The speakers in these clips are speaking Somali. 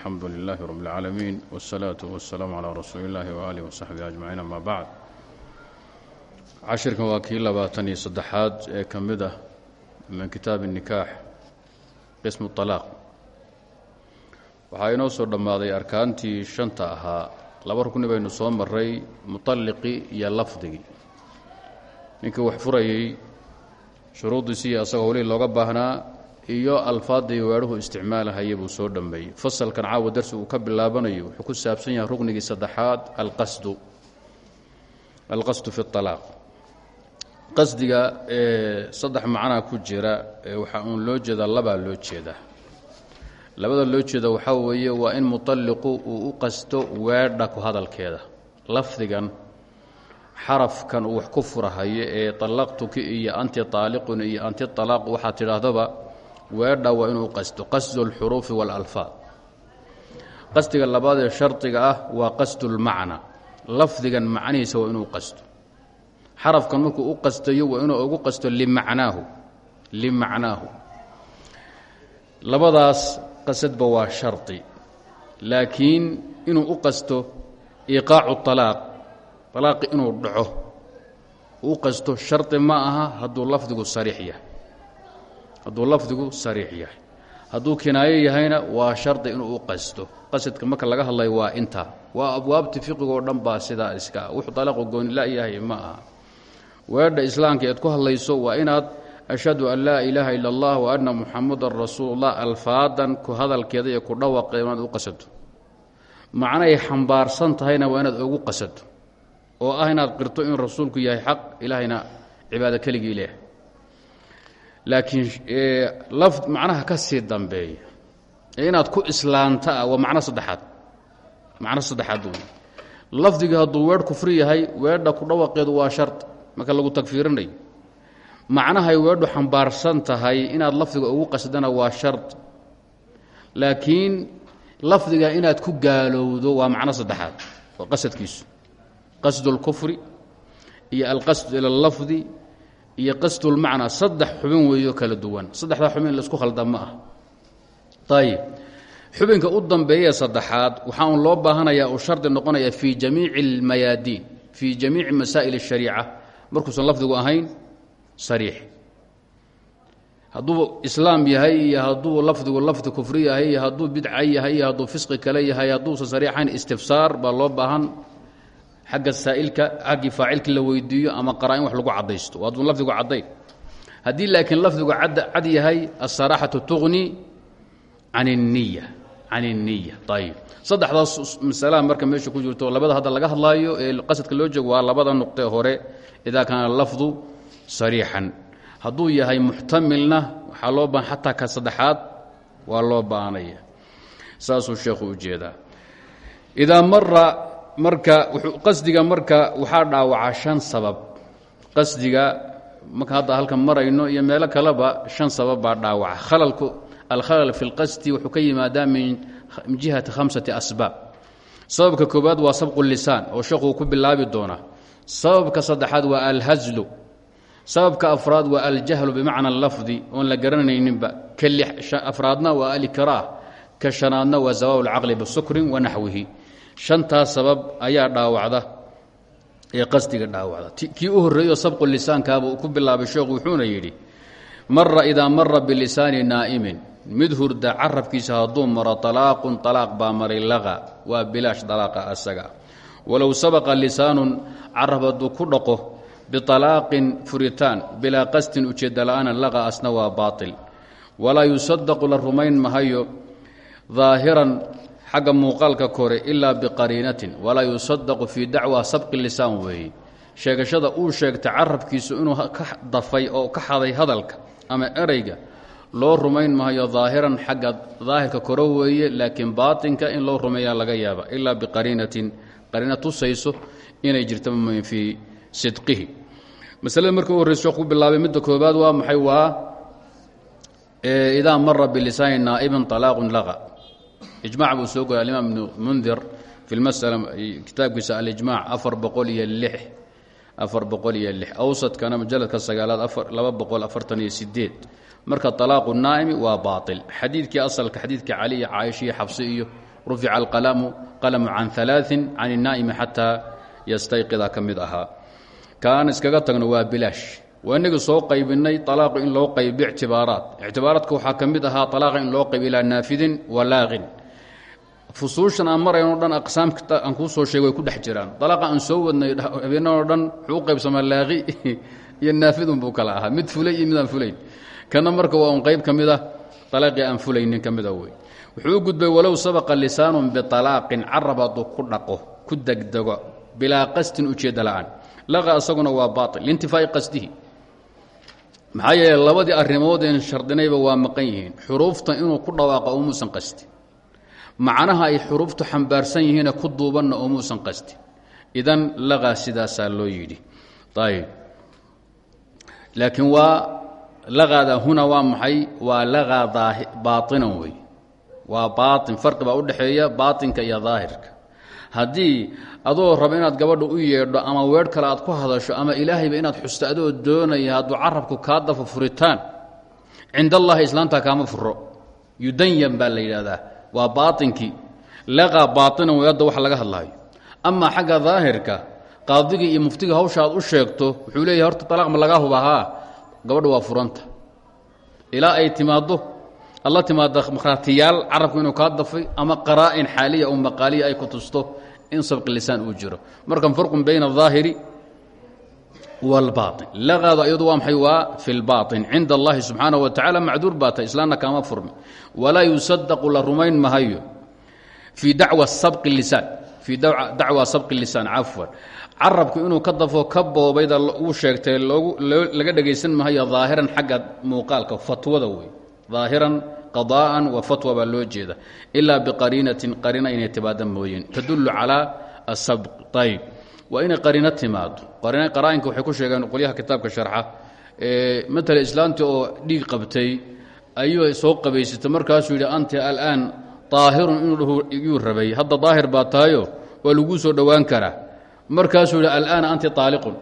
alxamdu lilaahi rab اlcaalamiin wاsalaatu wasalaamu calaa rasuuli illaahi waaalih wasaxbihi ajmaciin ama bacd cashirkan waa kii labaatan iyo saddexaad ee ka mid ah min kitaabi nikaax qismu طalaaq waxaa inoo soo dhammaaday arkaantii shanta ahaa laba rukni baynu soo maray muطalliqii iyo lafdigii ninkii wax furayey shuruuddiisii asagoo weli looga baahnaa iyo alfaadday weedhuhu isticmaalahaya buu soo dhammeeyey. Fasalkan caawa darsi uu ka bilaabanayo wuxuu ku saabsan yahay ruknigii saddexaad alqasdu. Alqasdu fi alaaq qasdiga saddex macnaa ku jira waxaa uun loo jeedaa labaa loo jeedaa. Labada loo jeeda waxaa weeye waa in mualliqu uu u qasto weedha ku hadalkeeda. Lafdigan xarafkan uu wax ku furahayo ee allaqtuki iyo anti aaliqun iyo anti alaaq waxaa tidhaahdaba weedha waa inuu qasto qasdu اlxuruufi wاlalfaad qasdiga labaad ee shardiga ah waa qasdu اlmacna lafdigan macnihiisa waa inuu qasto xarafkan markuu u qastayo waa inuu ugu qasto limacnaahu limacnaahu labadaas qasadba waa shardi laakiin inuu u qasto iqaacu طalaaq طalaaqi inuu dhaco u qasto shardi ma aha hadduu lafdigu sariix yahay hadduu lafdigu sariix yahay. Hadduu kinaayo yahayna waa shardi inuu u qasto qasadka marka laga hadlayo waa intaa waa abwaabti fiqigoo dhan baa sidaa iska. Wuxuu talaaqu goonila yahay ma aha. Weedha islaamka eed ku hadlayso waa inaad ashhadu an laa ilaaha ila allah wa anna muxamadan rasuulullah alfaadan ku hadalkeeda iyo ku dhawaqeeda inaad u qasato macnaay xambaarsan tahayna waa inaad ugu qasato oo ah inaad qirto inuu rasuulku yahay xaq ilaahayna cibaado keligii leeh laakiin laf macnaha ka sii dambeeya. Ee inaad ku islaanta waa macno saddexaad. Macno saddexaad wey lafdiga hadduu weedh kufri yahay weedha ku dhawaqeedu waa shard marka lagu tagfiirinayo. Macnahay weedhu xambaarsan tahay inaad lafdiga ugu qasdana waa shard laakiin lafdiga inaad ku gaalowdo waa macno saddexaad. Waa qasadkiisu. Qasdu اlkufri iyo alqasdu ila اllafdi iyo qasdulmacnaa saddex xubin weeyo kala duwan. Saddexdaa xubin la isku khaldan ma ah ayib xubinka u dambeeyae saddexaad waxaa uun loo baahanayaa uu shardi noqonaya fii jamiici almayaadiin fii jamiici masaa'il ashariica markuusan lafdigu ahayn sariix. Hadduu islaam yahay iyo hadduu lafdigu lafdi kufri yahay iyo hadduu bidca yahay iyo hadduu fisqi kale yahay hadduusan sariixayn istifsaar baa loo baahan xagga saa'ilka xaggii faacilkii la weydiiyo ama qaraa-in wax lagu caddaysto hadduu lafdigu caddayn haddii laakiin lafdigu cad yahay asaraaxatu tuqni can الniya can الniya ayib saddexdaas masalaha marka meesha ku jirto labada hadda laga hadlaayo ee qasadka loo jeego waa labada nuqtee hore idaa kaana lafdu sariixan hadduu yahay muxtamilna waxaa loo baahan xataa ka saddexaad waa loo baahanaya saasuu sheekhu ujeedaa idaa mara marka qasdiga marka waxaa dhaawacaa shan sabab. Qasdiga marka hadda halkan marayno iyo meelo kaleba shan sabab baa dhaawaca khalalku alkhalal fi اlqasdi wuxuu ka yimaadaa min jihati khamsati asbaab. Sababka koowaad waa sabqu lisaan oo sheekuu ku bilaabi doonaa. Sababka saddexaad waa alhazlu. Sababka afraad waa aljahlu bimacna lafdi oon la garanayninba. Ka afraadna waa alikraah ka shanaadna waa zawaab اlcaqli bisukrin wa naxwihi shantaas sabab ayaa dhaawacda ee qasdiga dhaawacda. Kii u horreeyo sabqu lisaankaabuu ku bilaabay sheekhu wuxuuna yidhi mara idaa mara bilisaani naa'imin. Mid hurda carabkiisa hadduu maro talaaqun talaaq baa maray laqa. Waa bilaash dalaaqa asaga. Walow sabqa lisaanun carab hadduu ku dhaqo bialaaqin furitaan bilaa qasdin ujeedda la'aanan laga asna waa baatil. Walaa yusadaqu la rumayn mahayo daahiran xagga muuqaalka kore ilaa biqariinatin walaa yusadaqu fii dacwa sabqi lisaan weeye sheegashada uu sheegtay carabkiisu inuu ka dafay oo ka xaday hadalka ama ereyga loo rumayn maayo daahiran xagga daahirka kore weeye laakiin baatinka in loo rumeeyaa laga yaaba ilaa biqariinatin qariina tusayso inay jirta fii sidqihi. Masalada markii u horreysa sheekhu ku bilaabay midda koobaad waa maxay? Waa idaa mara bilisaani naa'ibin طalaaqun laqa ijmac buu soo goray alimaam ibnu mundir fi lmasala kitaabkiisa alijmac afar boqol iyo lix afar boqol iyo lix awsadkana mujaladka sagaalaad laba boqol afartan iyo sideed marka طalaaqu naa'imi waa baaطil xadiidkii asalka xadiidka cali iyo caaisha iyo xabsi iyo rufica alqalamu qalamu can alaain can الnaa'imi xataa yastayqida ka mid ahaa kaan iskaga tagno waa bilaash waa inagii soo qaybinay alaaqu in loo qaybi ictibaaraat ictibaaraadka waxaa ka mid ahaa alaaqa in loo qayb ilaa naafidin walaaqin fusuushan aan marayno dhan aqsaamka aan kuu soo sheegay way ku dhex jiraan. Dalaaqa aan soo wadnay habeenadoo dhan wuxuu qaybsamaa iyo naafidun buu kala ahaa. Mid fulay iyo midaan fulayn. Kana marka waa un qayb ka mid ah aan fulaynin ka mida wey. Wuxuu gudbay walow sabaqa lisaanun bialaaqin carab hadduu ku dhaqo ku degdego bilaa qasdin ujeedda la'aan. Laqa isaguna waa baail liintifaa'i qasdihi. Maxaa yeele labadii arrimoodeen shardinayba waa maqan yihiin. Xuruuftan inuu ku dhawaaqo umuusan qasdin macnaha ay xuruuftu xambaarsan yihiine ku duubanna umuusan qasdin idan laqaa sidaasaa loo yidhi. Ayb laakiin waa laqaada huna waa maxay? Waa laqaa baainan wey waa baain farqi baa udhexeeya baatinka iyo daahirka. Haddii adoo raba inaad gabadha u yeedho ama weedh kale aad ku hadasho ama ilaahayba inaad xusto adoo doonaya hadduu carabku kaa dafo furitaan cind allahi islaamtaa kaama furo yudanyan baa la yidhaahdaa waa baainkii laqaa baainan wada wax laga hadlaayo. Ama xagga daahirka qaadiga iyo muftiga hawsha aad u sheegto wuxuu leeyahay horta talaaq ma laga huba haa. Waa furanta. Ilaa ay timaaddo alla timaado makhraatiyaal carabku inuu kaa dafay ama qaraa'in xaaliya oo maqaaliya ay ku tusto in sabqi lisaan uu jiro. Markan farqun bayna aahiri wlbaain laqaadu ayadu waa maxay? Waa fi lbaain cinda allahi subxaana wa tacala macduur baa tahay islaamna kaama furmi. Walaa yusadaqu la rumayn mahayo fii dacwa sabqi lisaan. Fii dacwa sabqi lisaan cafwan. Carabku inuu ka dafo ka boobayda uu sheegtay loogu laga dhegaysan mahayo daahiran xagga muuqaalka fatwada wey daahiran qadaa'an wa fatwa baa loo jeeda ilaa biqariinatin qariina inay timaada mooyeen. Tadullu calaa asabq ayb waa inay qariino timaado qaraa'inka waxay ku sheegeen qolyaha kitaabka sharxa matala islaamti oo dhiig qabtay ayuu soo qabaysatay. Markaasuu yidhi anti alaan طaahirun inuu yuu rabay. Hadda daahir baa tahayo waa laguu soo dhowaan karaa. Markaasuu yidhi alaana anti aaliqun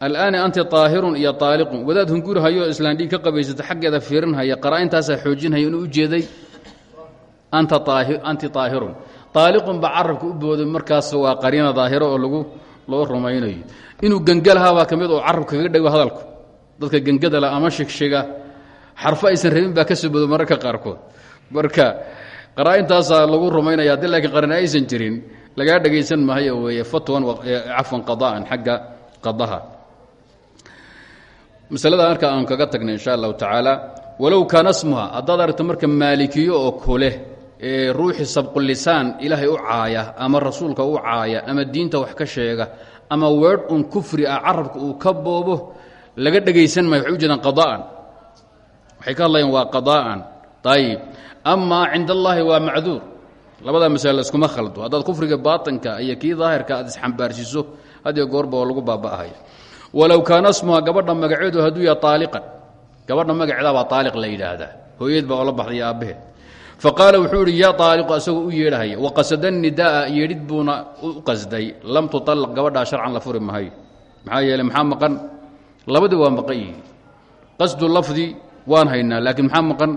alaana anti aahirun iyo aaliqun wadaad hungurhayo islaan dhiig ka qabaysata xaggeeda fiirinhaya qaraa'intaasaa xoojinhaya inuu u jeeday anti aahirun aaliqun baa u booday markaas waa qariina daahiro oo lagu loo rumaynayo. Inuu gengalahabaa ka mid oo carabka kaga dhego hadalku. Dadka gengadala ama shigshiga xarfo aysan rabin baa ka soo boodo mararka qaarkood. Marka qaraa'intaasaa lagu rumaynaya haddii laakiin qariina aysan jirin lagaa dhegaysan maayo weeye fatwan cafwan qada'an xagga qadaha. Masalada marka aan kaga tagnay insha allahu tacaala walow kaana smuha haddaad aragto marka maalikiyo oo kule ee ruuxii sabqulisaan ilaahay u caaya ama rasuulka u caaya ama diinta wax ka sheega ama weedh un kufri ah uu ka boobo laga dhegaysan maayo waxay u jeedaan qada'an. Waxay ka hadlayaan waa qada'an. Ayib amaa cinda allaahi waa macduur. Labadaa masale laiskuma khaldo. Haddaad kufriga baatinka iyo kii daahirka aad isxambaarsiiso hadiyo goorba oo lagu baaba'ahaya walow kaana smuha gabadha magaceedu hadduu yaha aaliqan gabadha magaceeda baa aaliq la yidhaahdaa. Hooyad baa oola baxday aabbaheed fa qaala wuxuu idhi yaa aaliqu asagoo u yeedhahaya waqasada nidaaa yeedhid buuna u qasday lam tuallaq gabadhaa sharcan la furi mahayo maxaa yeele maxaa maqan? Labadii waa maqan yihiin qasdu lafdi waan haynaa laakiin maxaa maqan?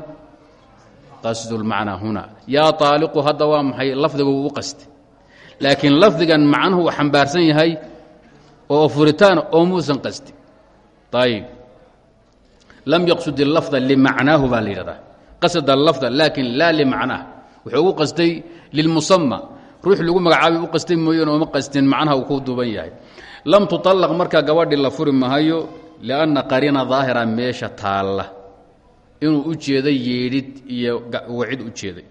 Qasdulmacnaa huna. Yaa aaliqu hadda waa maxay? Lafdiga wuu u qastay. Laakiin lafdigan yahay oo furitaan oo muusan qasdi ayib lam yaqsud اlafda limacnaahu baa la qasada lafda laakin laa limacnaah wuxuu ugu qastay lilmusama ruux lagu magacaabay u qastay mooyeen ooma qastin macnaha uu ku duuban yahay lam tuطallaq markaa gabadhi la furi mahayo lianna qariina daahira meesha taalla inuu u jeeday yeedhid iyo wacid u jeeday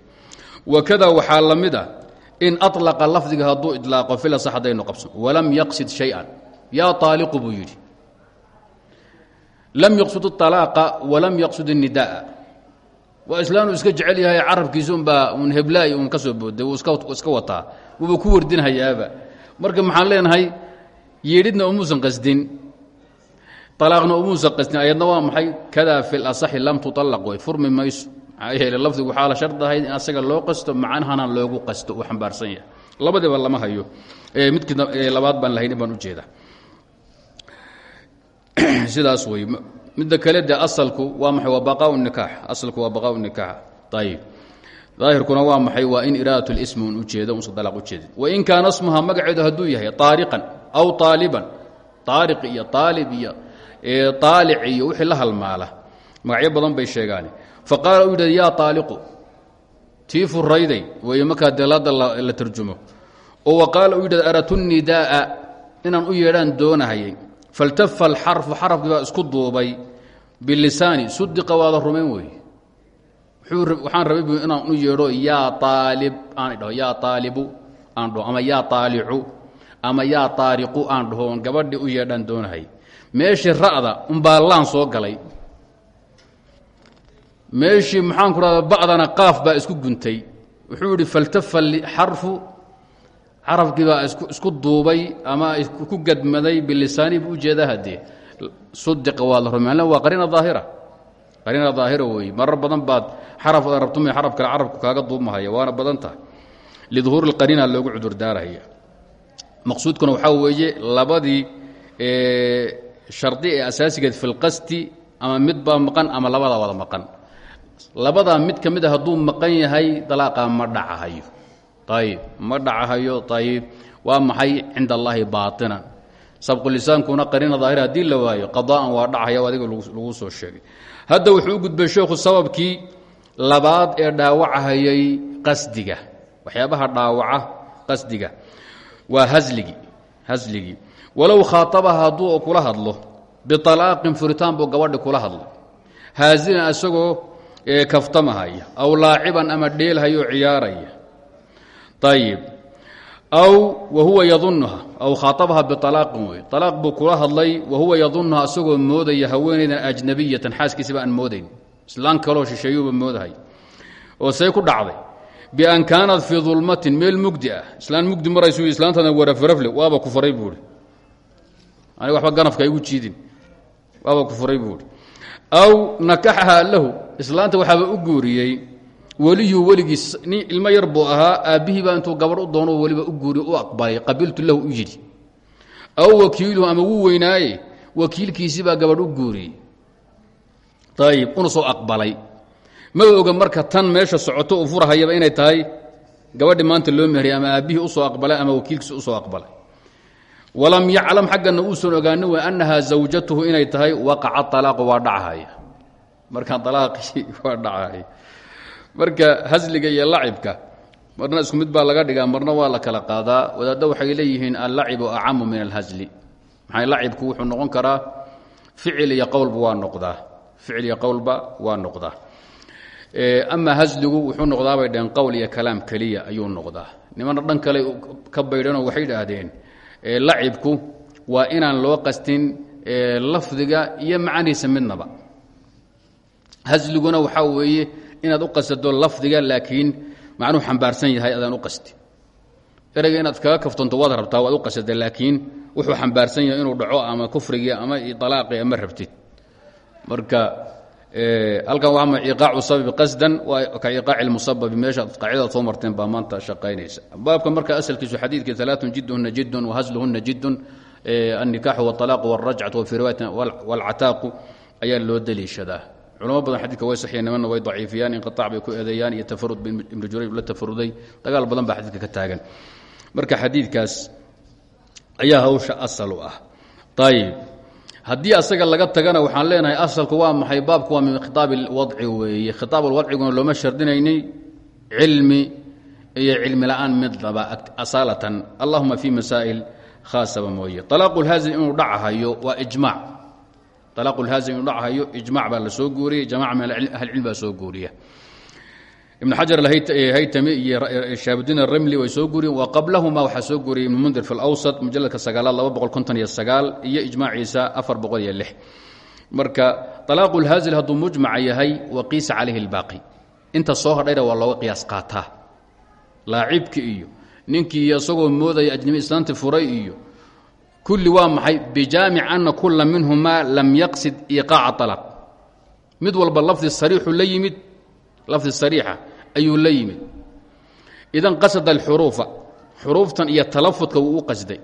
wakada waxaa la mid ah in aطlaqa lafdiga hadduu iطlaaqo filasax haddaynu qabsan walam yaqsid shay-an yaa aaliqu buu yidhi lam yaqsud اطalaaqa walam yaqsud الnida'a waa islaanu iska jecel yahay carabkiisa unbaa un heblaay un ka soo booday wuu iska wataa. Wuuba ku wardinhayaaba marka maxaan leenahay yeedhidna umuusan qasdin alaaqna umuusan qasdin ayadna waa maxay? Kadaa fi lasaxi lam tuطalaq way furmi mayso. Maxaa yeele lafdigu waxaa la shardahay in asaga loo qasto macnahana loogu qasto uu xambaarsan yahay. Labadiiba lama hayo. Midkii labaad baan lahaynin baan ujeeda sidaas wey midda kale dee asalku waa maxay? Waa baqaa nikaax. Asalku waa baqaa nikaax. Ayib daahirkuna waa maxay? Waa in iraadat اlismi un ujeedo unsa dalaq ujeedin wain kaana smuha magaceedu hadduu yahay aariqan aw aaliban aariq iyo aalib iyo aalic iyo wixii la halmaala. Magacyo badan bay sheegaan faqaala u yidhahd yaa aaliqu tii furayday wey markaa delaada la tarjumo. Oo wa qaala u yidhahd aratu nidaaa inaan u yeedhaan doonahayay faltafa alxarfu xarafkii baa isku duubay bilisaani sudiqa waada rumayn weeye waxaan rabay bu inaan u yeedho yaa aalib aan dhaho yaa aalibu aan dhaho ama yaa aalicu ama yaa aariqu aan dhaho oon gabadhii u yeedhaan doonahay meeshii ra'da umbaa laan soo galay meeshii maxaan ku rahda ba'dana qaaf baa isku guntay wuxuu yidhi faltafa xarfu carabkii baa isku duubay ama ku gadmaday bilisaani buu u jeedaa haddee sudiqa waa la rumeyn waa qariina daahira. Qariina daahira weeye badan baad xaraf ad rabtuma xaraf kale carabku kaaga duubmahaya waana badan tahay. Liduhuuri lqariina loogu cudurdaaraya. Maqsuudkuna waxaa weeye labadii shardi ee asaasigeed fi ama mid maqan ama labadaa wada maqan. Labadaa mid ka mid a hadduu maqan yahay dalaaqa ma dhacahayo ayib ma dhacahayo ayib waa maxay cinda allaahi baatinan sabqulisaankuna qariina daahira haddii la waayo qadaa'an waa dhacaya adiga lagu soo sheegay hadda wuxuu u gudbay sheekhu sababkii labaad ee dhaawacahayay qasdiga waxyaabaha dhaawaca qasdiga waa hasligii hasligii walow khaaabaha hadduu kula hadlo bialaaqin furitaan buu gabadhi kula hadlay haasinan isagoo kaftamahaya aw laaciban ama dheelhayoo ciyaaraya ayib aw wahuwa yadunuha aw khaabaha bialaaqin wey alaaq buu kula hadlay wahuwa yadunuha isagoo moodaya haweenaydan ajnabiyatan. Xaaskiisaba aan moodayn. Islaan kaloo shisheeyuuba moodahay. Oo say ku dhacday bian kaanat fii dulmatin meel mugdi ah. Islaan mugdi maraysu islaantana warafrafle. Waaba ku faray buui aniga waxba ganafka igu jiidin. Waaba ku furay buui aw nakaxaha lahu. Islaanta waxaaba u guuriyey weliyuu weligiis nin ilmo yar buu ahaa aabbihii baa intuu gabadh u doono weliba u guuriy u aqbalay qabiiltu lahu u yidhi aw wakiiluhu ama wuu weynaaye? Wakiilkiisii baa gabadh u guuriyey ayib una soo aqbalay. Ma oga marka tan meesha socoto uu furahayaba inay tahay gabadhi maanta loo mehriyay ama aabbihii u soo aqbalay ama wakiilkiisi u soo aqbalay. Walam yaclam xaggana uusan ogaanin w annahaa zawjatuhu inay tahay waqaca alaaqu waa dhachaya marka alaaqii waa dhachaya marka hasliga iyo lacibka marna isku mid baa laga dhigaa marna waa la kala qaadaa. Wadaadda waxay leeyihiin allacibu acamu min alhasli maxaa lacibku wuxuu noqon karaa? Ficil iyo qowlba waa noqdaa. Ficil iyo qowlba waa noqdaa. Ama hasligu wuxuu noqdaa bay dhaheen qowl iyo kalaam keliya ayuu noqdaa. Nimana dhan kale ka baydhanoo waxay idhaahdeen lacibku waa inaan loo qastin lafdiga iyo macanihiisa midnaba. Hasliguna waxaa weeye inaad u qasado lafdiga laakiin macnuhu xambaarsan yahay adaan u qasti ereyga inaad kaga kaftanto waad rabtaa waad u qasada laakiin wuxuu xambaarsan yahay inuu dhaco ama kufrigii ama alaaqi ama rabtid marka halkan waa iqaacu sababi qasdan waa ka iqaaci lmusababi meesha qaacidadaad soo marteen baa maanta shaqaynaysa baabka marka asalkiisu xadiidkii alaaun jidhuna jidun wahasluhuna jidun النikaaxu والطalaaq والrajcaة وفي riwaayatin والcataaqu ayaa loo deliishadaa culamo badan xadidka way saxiya way daciifiyaan inqiaac bay ku eedeeyaan iyo tafarud ibnu jurayb la tafaruday dagaal badan baa xadiidka ka taagan. Marka xadiidkaas ayaa hawsha asal ah. Ayib haddii asaga laga tagana waxaan leenahay asalku waa maxay baabku waa min khitaab alwadci weeye. Khitaab alwadciguna looma shardinaynay cilmi iyo cilmi la'aan midnaba asaalatan. Allahuma fi masaa'il khaasaba mooye. Talaaqu lhaazil inuu dhacahayo waa ijmaac alaaqu lhaazin inuu dhachayo ijmac baa la soo guuriyey jamaca min ahlicilm baa soo guuriya ibn xajar haytami iyo shaabudiin aramli way soo guuriyeen wa qablahuma waxaa soo guuriyey ibn mundir fi lawsat mujaladka sagaalaad iyo ijmaaciisa marka alaaqu lhaazil hadduu mujmaca yahay waqiisa calayhi اlbaaqi inta soo hadhayna waa looga qiyaas qaataa laacibki iyo ninkii isagoo moodaya ajnabi islaanti furay iyo kulli waa maxay? Bijaamic ana kula minhumaa lam yaqsid iqaaca alaq mid walba lafdi sariixu la yimid lafdi sariixa ayuu la yimid. Idan qasada alxuruufa xuruuftan iyo talafudka wuu u qasday.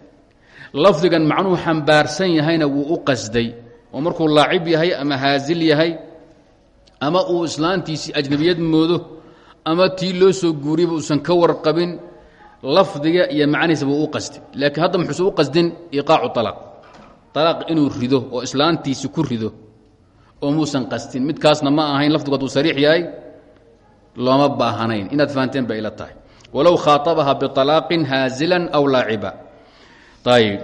Lafdigan macnuhu xambaarsan yahayna wuu u qasday. Oo markuu laacib yahay ama haasil yahay ama uu islaantiisii ajnabiyad moodo ama tii loo soo guuriyaba uusan ka warqabin lafdiga iyo macnihiisaba u qastin laakiin hadda muxuusan u qasdin? Iqaacu alaaq alaaq inuu rido oo islaantiisi ku rido oo muusan qastin midkaasna ma ahayn lafdigu hadduu sariix yahay looma baahanayn inaad fahanteen bay ila tahay. Walow khaaطabaha biطalaaqin haazilan aw laaciba. Ayb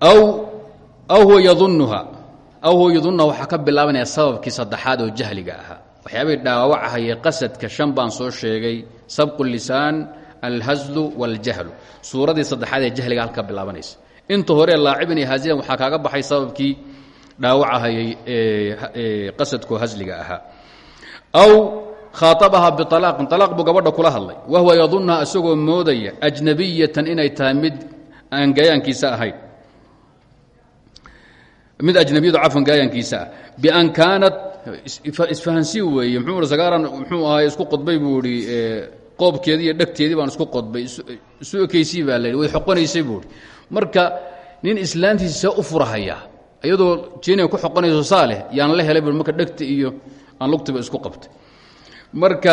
aw aw huwa yadunuha aw huwa yadunuha waxaa ka bilaabanaya sababkii oo jahliga ahaa waxyaabay dhaawacahayay qasadka shan baan soo sheegay sabqu lisaan alhaslu waاljahlu suuradii saddexaad ee jahliga halka bilaabanaysa. Inta hore laacibin iyo haazilan waxaa kaaga baxay sababkii dhaawacahayay qasadkoo hasliga ahaa. Aw khaaطabaha bialaaqin alaaq buu gabadha kula hadlay. Wahwa yadunha isagoo moodaya ajnabiyatan inay tahay aan gayaankiisa ahayn. Mid ajnabiyadu cafan gaayaankiisa ah. Bian kaanat isfahansii weeye. Mxuu sagaaran muxuu ahay isku qodbay buu ihi qoobkeedii iyo dhegteedii baan isku qodbay isu ekeysii baa layihi way xoqonaysay buuhi marka nin islaantiisa see u furahaya iyadoo jeniga ku xoqonayso saaleh yaan la helay bu marka dhegta iyo aan lugtiba isku qabtay. Marka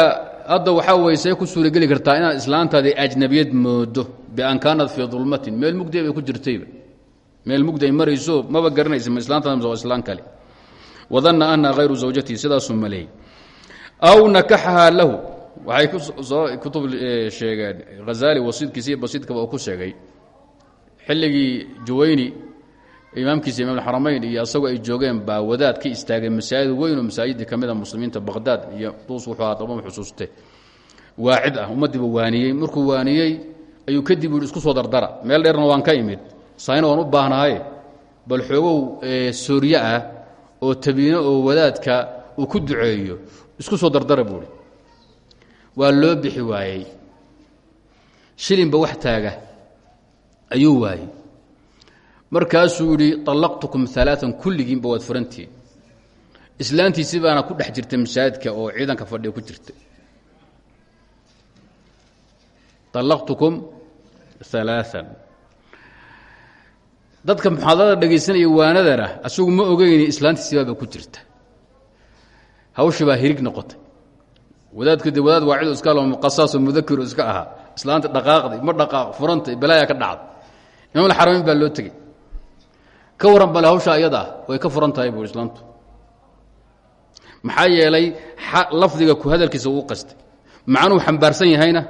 hadda waxaa weye see ku suurageli kartaa inaad islaantaadii ajnabiyad moodo bian kaanat fii dulmatin. Meel mugdiya bay ku jirtayba. Meel mugdi ay marayso maba garanaysa ma islaantaada waa islaan kale wadanna anha hayru zawjatihi sidaasuu maleeyey aw nakaxahaa lahu. Waxay ku soo kutub sheegeen hazaali wasiidkiisa iyo basiidkaba uu ku sheegay. Xilligii juwayni imaamkiisa imaam alxaramayn iyo asagoo ay joogeen baa wadaad ka istaagay masaajid weyn oo masaajidii ka mid a muslimiinta baqhdaad iyo duus wuxuu ahaa dabama xusuuste waacid ah ummaddiiba waaniyey markuu waaniyey ayuu kadib yihi isku soo dardara. Meel dheerna waan ka imid. Sayna waan u baahnahay. Bal xoogow soorye ah oo tabiino oo wadaadka uu ku duceeyo isku soo dardara buuhi waa loo bixi waayey. Shilinba wax taaga. Ayuu waayey. Markaasuu yidhi طallaqtukum aaaan kulligiinba waad furantihiin. Islaantiisi baana ku dhex jirta masaajidka oo ciidanka fadhiga ku jirta طallaqtukum aaaan dadka muxaadarada dhegaysanaya waanadana asagu ma ogeyni islaantiisibaaba ku jirta. Hawshii baa hirig noqotay. Wadaadku de wadaad waacido iska lo muqasaasoo mudakiru iska ahaa. Islaanta dhaqaaqday ma dhaqaaq furantay balaaya ka dhacday. Imaamulxaramayn baa loo tegey. Ka warran bale hawshaa iyada way ka furan tahay islaantu. Maxaa yeelay lafdiga ku hadalkiisa wuu qastay. Macnuu xambaarsan yahayna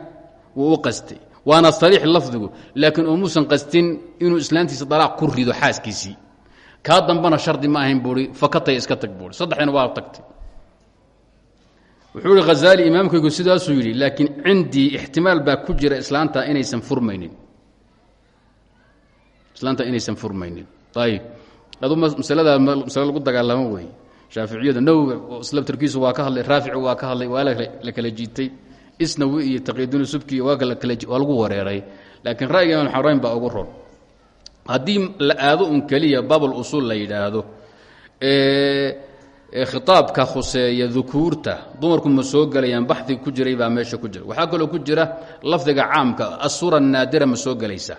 wuu qastay waana sariix lafdigu laakiin umuusan qastin inuu islaantiisa dalaaq ku rido xaaskiisii. Kaa dambana shardi ma ahayn buui fakatay iska tag buui saddexdina waa tagtay. Wuxuu ihi hazaali imaamkaygu sidaasuu yidhi laakiin cindii ixtimaal baa ku jira islaanta inaysan furmaynin. Islaanta inaysan furmaynin. Ayib adu masalada masale lagu dagaalamo weeye shaaficiyadu nawowiga slabtarkiisu waa ka hadlay raafici waa ka hadlay waa la kala jiitay isnawi iyo taqidun subki waa waa lagu wareeray. Laakiin ra'yiga imaam xarayn baa ugu ron haddii la aado un keliya baabul usuul la yidhaahdo khitaabka khuseeya dukuurta dumarku ma soo gelayaan baxdi ku jiray baa meesha ku jira. Waxaa kaloo ku jira lafdiga caamka asura naadira ma soo gelaysa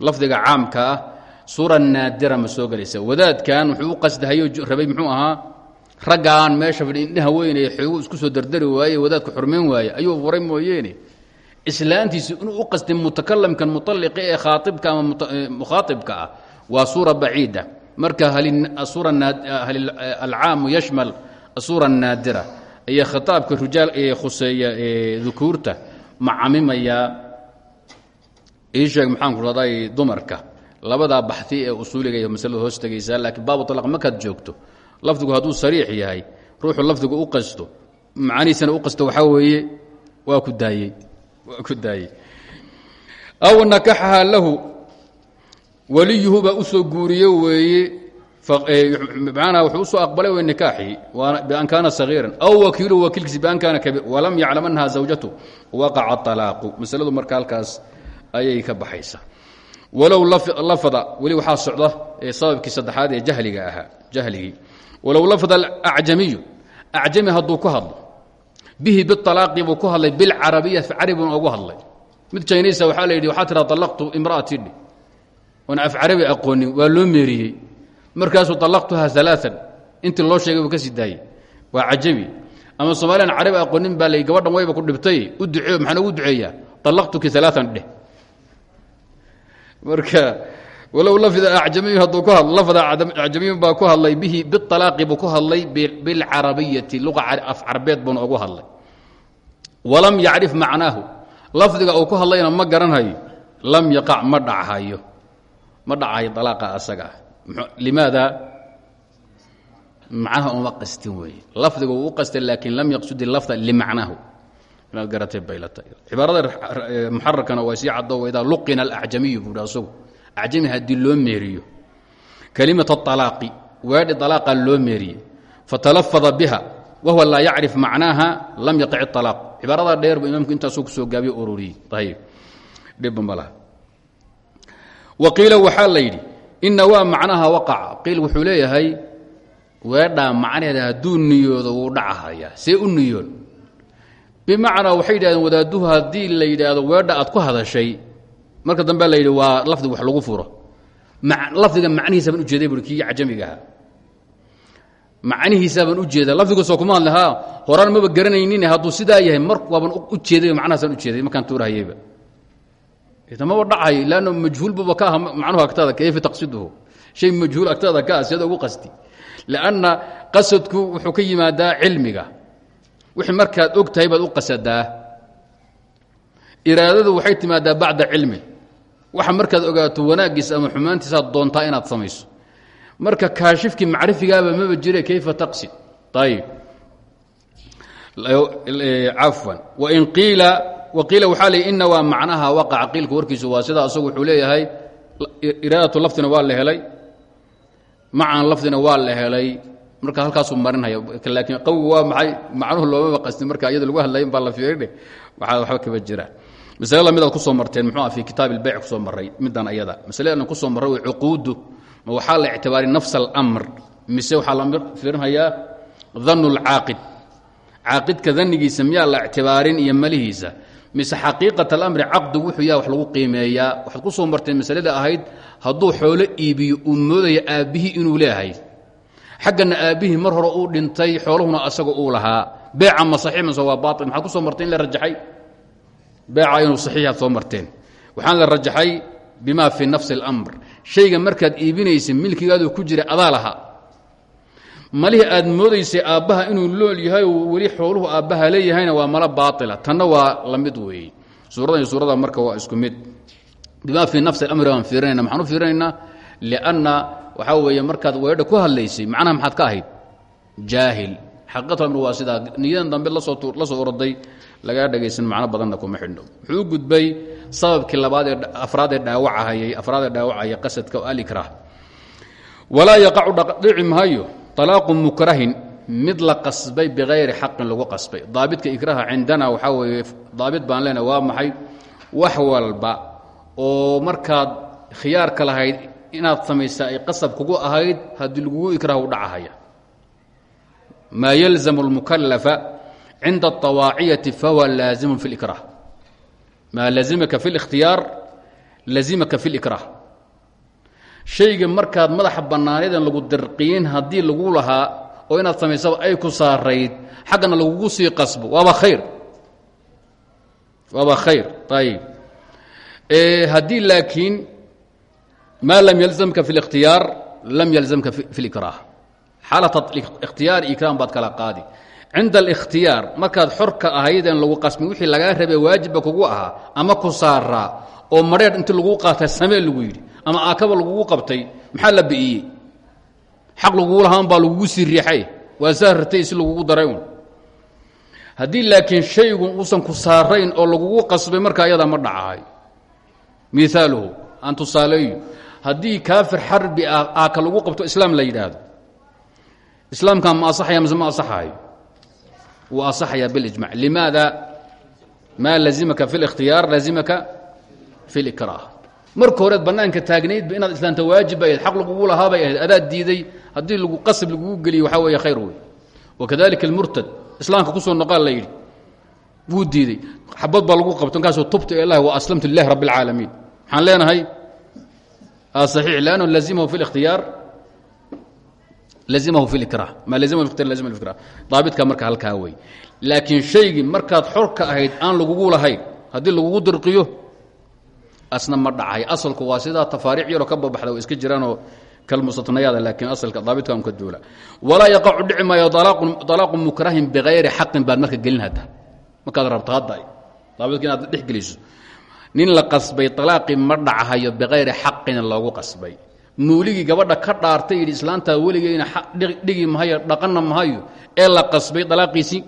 lafdiga caamka ah sura naadira ma soo gelaysa wadaadkan wuxuu u rabay muxuu ahaa raggaan meesha fadhi indhaha weynee xoogu isku soo dardari waaye wadaadku xurmayn waaye ayuu furay mooyeene. Islaantiisi inuu u qastay mutakalamkan mualliqi ee khaaibka ama mukhaaibka ah waa suura baciida. Marka alcaamu yashmal asura naadira iyo khitaabka rujaal ee khuseeya dukuurta ma camimayaa ii sheeg maxaan ku raday dumarka. Labadaa baxi ee usuuliga iyo masalada hoos tegaysaa laakiin baabu alaq markaad joogto lafdigu hadduu sariix yahay ruuxu lafdigu u qasto macanihiisana u qasto waxaa weeye waa ku daayey waa ku daayey. Aw nakaxaha lahu weliyuhu baa u soo guuriye weeye manaa wuxuu u soo aqbalay way nikaaxii bian kaana sagiiran aw wakiiluhu wakiilkiisi bian kaana kabiir walam yaclam annaha zawjatu waqaca alaaqu masaladu marka halkaas ayay ka baxaysaa walow lafada weli waxaa socda sababkii saddexaad ee jahliga ahaa jahligii walow lafda acjamiyu acjami hadduu ku hadlo bihi bialaaqi buu ku hadlay bilcarabiya caribun ugu hadlay. Mid jaynaysa waxaa la yidhi waxaa tiraa allaqtu imra'atidhi oon af carabi aqoonin waa loo meeriyey. Markaasuu allaqtuha alaaan intii loo sheegay buu ka sii daayey. Waa cajami. Ama somaaliyan carabi aqoonin baa lay gabadhan wayba ku dhibtay u duceeyo maxaa noogu duceeyaa allaqtuki alaaan dheh marka walow lafda acjamiyu hadduu ku hadlo lafda acjamiyun baa ku hadlay bihi bialaaqi buu ku hadlay bilcarabiyati luqa af carabeed buuna ugu hadlay. Walam yacrif macnaahu. Lafdiga uu ku hadlayna ma garanhayo lam yaqac ma dhachayo ma dhacayo alaaqa asaga. Ah limaada? Macnaha qastin weeye. Lafdiga uu u qastay laakiin lam yaqsudi lafda limacnaahu. Inaad garatay baylata. Cibaarada muxararkana waa sii luqina alacjamiyu buuhi asagu acjami haddii loo meeriyo kalimat alaaqi waadhi alaaqa loo meeriye fatalafada biha wahuwa laa yacrif macnaaha lam yaqic alaaq cibaarada dheer buu imaamku intaasuu ku soo gaabiyo ururiyey ayib dhibba ma wa qiila waxaa la yidhi ina waa macnaha waqaca qiil wuxuu leeyahay weedhaa macnaheeda hadduu niyoodo wuu dhacahayaa u niyoon bimacnaa waxay yidhahdeen wadaaduhu haddii la yidhaahdo weedha aad ku hadashay marka dambe la yidhi waa lafdi wax lagu furo lafdiga macnihiisa baan ujeeday bui kii cajamiga ahaa macnihiisa baan ujeeda lafdigoosoo kuma hadle ha. Horaan maba garanaynin hadduu sidaa yahay mar waaban ujeeday macnahaasaan ujeeday markaan tuurahayeyba maba dhacayo lanno majhuulbuba ka aha macnuhu agtaada kayfa taqsiduhu? Shay majhuul agtaada ka ah siyada ugu qasti. Lanna qasadku wuxuu ka yimaadaa cilmiga. Wixii markaad og tahay baad u qasadaa. Iraadadu waxay timaadaa bacda cilmi waxa markaad ogaato wanaaggiisa ama xumaantiisaad doontaa inaad samayso. Marka kaashifkii macrifigaaba maba jire kayfa taqsid? Ayib cafwan. Wain qiila waqiila waxaa ley ina waa macnaha waqaca qiilka. Warkiisu waa sida asagu wuxuu leeyahay iraadatu lafdina waa la helay macan lafdina waa la helay. Marka halkaasuu marinhaya laakiin qawigu waa maxay macnuhu loomaba qastin marka iyada lagu hadlay baa la fiirinhe waxaa waxba kaba jiraan masale la mid aad ku soo marteen muxuu ah fi kitaab ilbayc ku soo maray middan ayada. Masaledan ku soo marray way cuquudu ma waxaa la ictibaari nafs alamr mise waxaa la fiirinhayaa danu lcaaqid caaqidka danigiisa miyaa la ictibaarin iyo malihiisa? Mise xaqiiqat alamri caqdigu wuxuu yaha wax lagu qiimeeyaa? Waxaad ku soo marteen masalada ahayd hadduu xoolo iibiyo uu moodaya aabbihii inuu leeyahay. Xaggana aabbihii mar hore uu dhintay xooluhuna asaga uu lahaa. Beeca ma saxiix mise waa baail maxaad ku soo marteen in la rajaxay beeca inuu soo marteen. Waxaan la rajaxay bima fii nafsi اlamr shayga markaad iibinaysa milkigaadu ku jira adaa malihii aad moodaysay aabbaha inuu lool yahay oo weli xooluhu aabbaha leeyahayna waa malo baaila tanna waa la mid weeye suurada marka waa isku mid. Bima fii nafsi اlamri baan fiirinayna maxaan u fiirinaynaa? Lianna waxaa weeye markaad weedha ku hadlaysay macnaha maxaad ka ahayd? Jaahil. Xaqiiqatu amri waa sidaa. Niyadan dambe la soo la soo orday lagaa dhagaysan macno badanna kuma xidhno. Wuxuu u gudbay sababkii labaad ee afraad ee dhaawacahayay afraad ee dhaawacaya qasadka o alikrah walaa yaqacu dhici maayo طalaaqu mukrahin mid la qasbay bikayri xaqin lagu qasbay. Daabidka ikraha cindana waxaa weeye daabit baan leenahay waa maxay? Wax walba oo markaad khiyaarka lahayd inaad samaysaa ay qasab kugu ahayd haddii lagugu ikraah u dhacahaya. Maa yalzamu اlmukalafa cinda الطawaaciyati fahuwa laazimu fi اlإikrah maa lazimaka fi اlاkhtiyaar lazimaka fi اlإikrah shayga markaad madaxa bannaanaydeen lagu dirqiyin haddii lagu lahaa oo inaad samaysaba ay ku saarayd xaggana lagugu sii qasbo waaba khayr waaba khayr ayib haddii laakiin maa lam yalzamka fi اlاkhtiyaar lam yalzamka fi اlإikrah xaalat ikhtiyaar ikraam baad kala qaadi cinda alikhtiyaar markaad xorka ahaydeen lagu qasmin wixii lagaa rabay waajibba kugu ahaa ama ku saaraa oo madheer intii laguu qaata samee lagu yidhi ama aakaba lagugu qabtay maxaa la bi'iyey xaq lagugu lahaan baa lagugu sii riixay waa saa ratay si lagugu daray un laakiin shaygu uusan ku saarayn oo lagugu qasbay markaa ayadaa ma dhacahay miaaluhu aan tusaaleeyo haddii kaafir xarbi aaka lagu qabto islaam la yidhaahdo islaamkaa ma asaxaya mise ma asaxayo wuu asaxaya bilijmac limaada maa lazimaka fi اlاkhtiyaar lazimaka fi اlikraah marka horeed bannaanka taagnaydba inaad islaamta waajib bay ahayd xaq lagugu lahaa bay ahayd adaad diiday haddii lagu qasab lagugu geliyo waxaa weeye khayr wey wakadalika almurtad islaamka kusoo noqaa la yidhi wuu diiday xabad baa lagu qabto markaasuu tubta ilahi wa aslamtu lilahi rabi اlcaalamiin maxaan leenahay saxiix lannahu lazimahu fi اlikhtiyaar lazimahu fi likrah maa lazimahu fi lazima ikrah. Daabidka marka halkaa wey laakiin shaygii markaad xor ka ahayd aan lagugu lahayn haddii lagugu dirqiyo asna ma dhacay. Asalku waa sidaa tafaariic yaroo ka babaxda iska jiraanoo kalmustatnayaada laakiin asalka daabidka un ka duula. Walaa yaqacu dhici maayo alaaqu mukrahin bikayri xaqin baad marka gelin hadda markaad rabto hadda daabidka inaad dhex geliso. Nin la qasbay alaaqii ma dhachayo bikayri xaqina loogu qasbay muuligii gabadha ka dhaartay yidhi islaantaa weligeyna dhigi mahayo dhaqanna mahayo ee la qasbay dalaaqiisii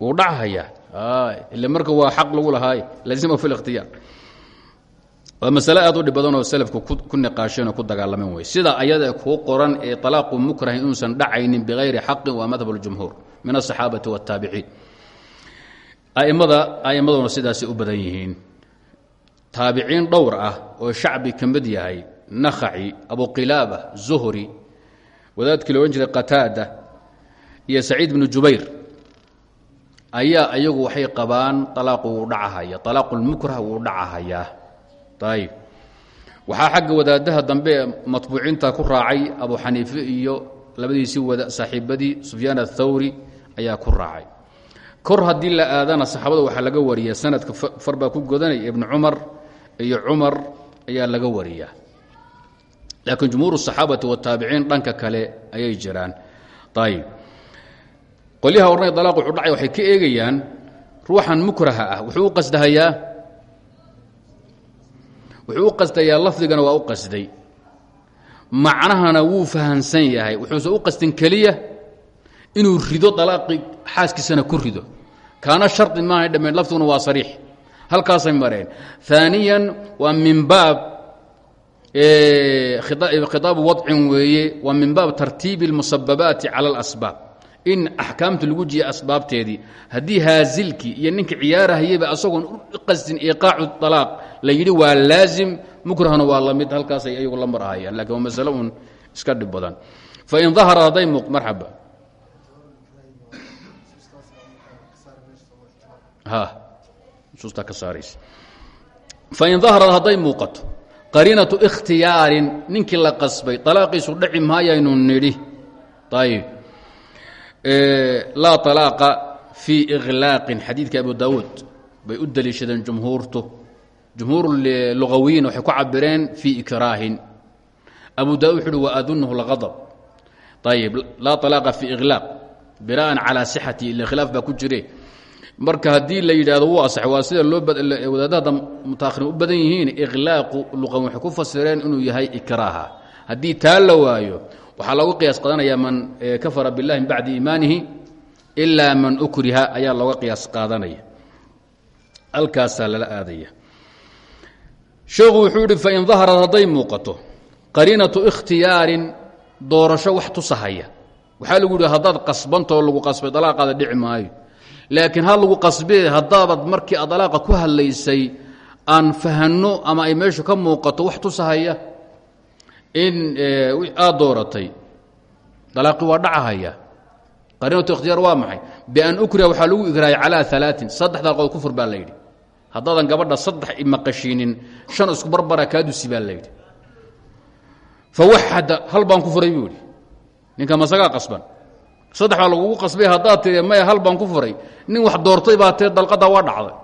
wuu dhachayaa ila marka waa xaq lagu lahaaye lazima fi lkhtiyaar waa masale aad u dhib badanoo selafku ku niqaasheen oo ku dagaalamen wey sida ayada kuu qoran ee talaaqu mukrahin inuusan dhacaynin bikayri xaqin waa madhab اljumhuur min asaxaabati wاtaabiciin amada a'imaduna sidaasay u badan yihiin. Taabiciin dhowr ah oo shacbi ka mid yahay nakhaci abuqilaaba zuhri wadaadkii la odhan jiray qataada iyo saciid bnu jubayr. Ayaa ayagu waxay qabaan alaaqu wuu dhacahaya alaaqu lmukrah wuu dhacahayaa. Ayib waxaa xagga wadaadaha dambe ee matbuuciinta ku raacay abu xaniife iyo labadiisii saaxiibadii sufyaan athawri ayaa ku raacay. Kor haddii la aadana saxaabada waxaa laga wariya sanadka far baa ku godanaya ibnu cumar iyo cumar ayaa laga wariyaa laakiin jumhuur الصaxaabati wالtaabiciin dhanka kale ayay jiraan ayb qolyaha odhanaya dalaaq wuxuu dhacay waxay ka eegayaan ruuxan mukraha ah wuxuu u qasdahayaa wuxuu u qasdayaa lafdigana waa u qasday macnahana wuu fahansan yahay wuxuusan u qasdin keliya inuu rido dalaaqii xaaskiisana ku rido kaana shardi maaha dhameen lafdiguna waa sariix halkaasay mareen ثaaniya waa min baab khiطaabu wadcin weeye waa min baab tartiibi اlmusababaati calى اlasbaab in axkaamta lagu jiya asbaabteedii haddii haazilkii iyo ninka ciyaarahayaba asagoon u qasdin iqaacu طalaaq la yidhi waa laazim mukrahna waa la mid halkaasay ayagu la mar ahayaan lakin waa masale un iska dhib badan fain dahara hadday marxaba fain dahrad hadday muuqato qariinatu ikhtiyaarin ninkii la qasbay. Alaaqiisu dhaci maayaynu nidhi. Ayb laa alaaqa fii iklaaqin xadiidka abu daawuud bay u deliishadeen jumhuurtu. Jumhuur lugawiyiin waxay ku cabireen fii ikraahin. Abu daawud wuxu uhi waadunuhu laqadab ayb laa alaaqa fii iklaaq binaan calaa sixati ila khilaaf baa ku jire marka haddii la yidhahdo wuu asax waa sida loo wadaadahada mutaakhirin u badan yihiin ikhlaaqu luqan waxay ku fasireen inuu yahay ikraaha. Haddii taa la waayo waxaa looga qiyaas qaadanayaa man kafara billahi min bacdi iimaanihi man ukriha ayaa looga qiyaas qaadanaya. Halkaasaa lala aadaya. Sheekhu wuxuu yihi fain daharad hadday muuqato qariinatu ikhtiyaarin doorasho wax tusahaya. Waxaa lagu yidhi haddaad qasbantoo lagu qasbay dalaaqaada dhici laakiin ha lagu qasbee haddaabad markii aad dalaaqa ku hadlaysay aan fahanno ama ay meeshu ka muuqato wax tusahaya in aad dooratay dalaaqi waa dhacahaya qariinatu ikhtiyaar waa maxay? Bian ukriha waxaa lagu ikraayay calaa alaain saddex dalqood kufur baa la yidhi. Haddaadan gabadha saddex imaqashiinin shan isku barbara kaadusi baa la yidhi. Fawaxada hal baan ku furay buu ninka masagaa qasban saddex baa lagugu qasbay haddaad tiri maya hal baan ku furay. Nin wax doortay baa tee dalqadda waa dhacday.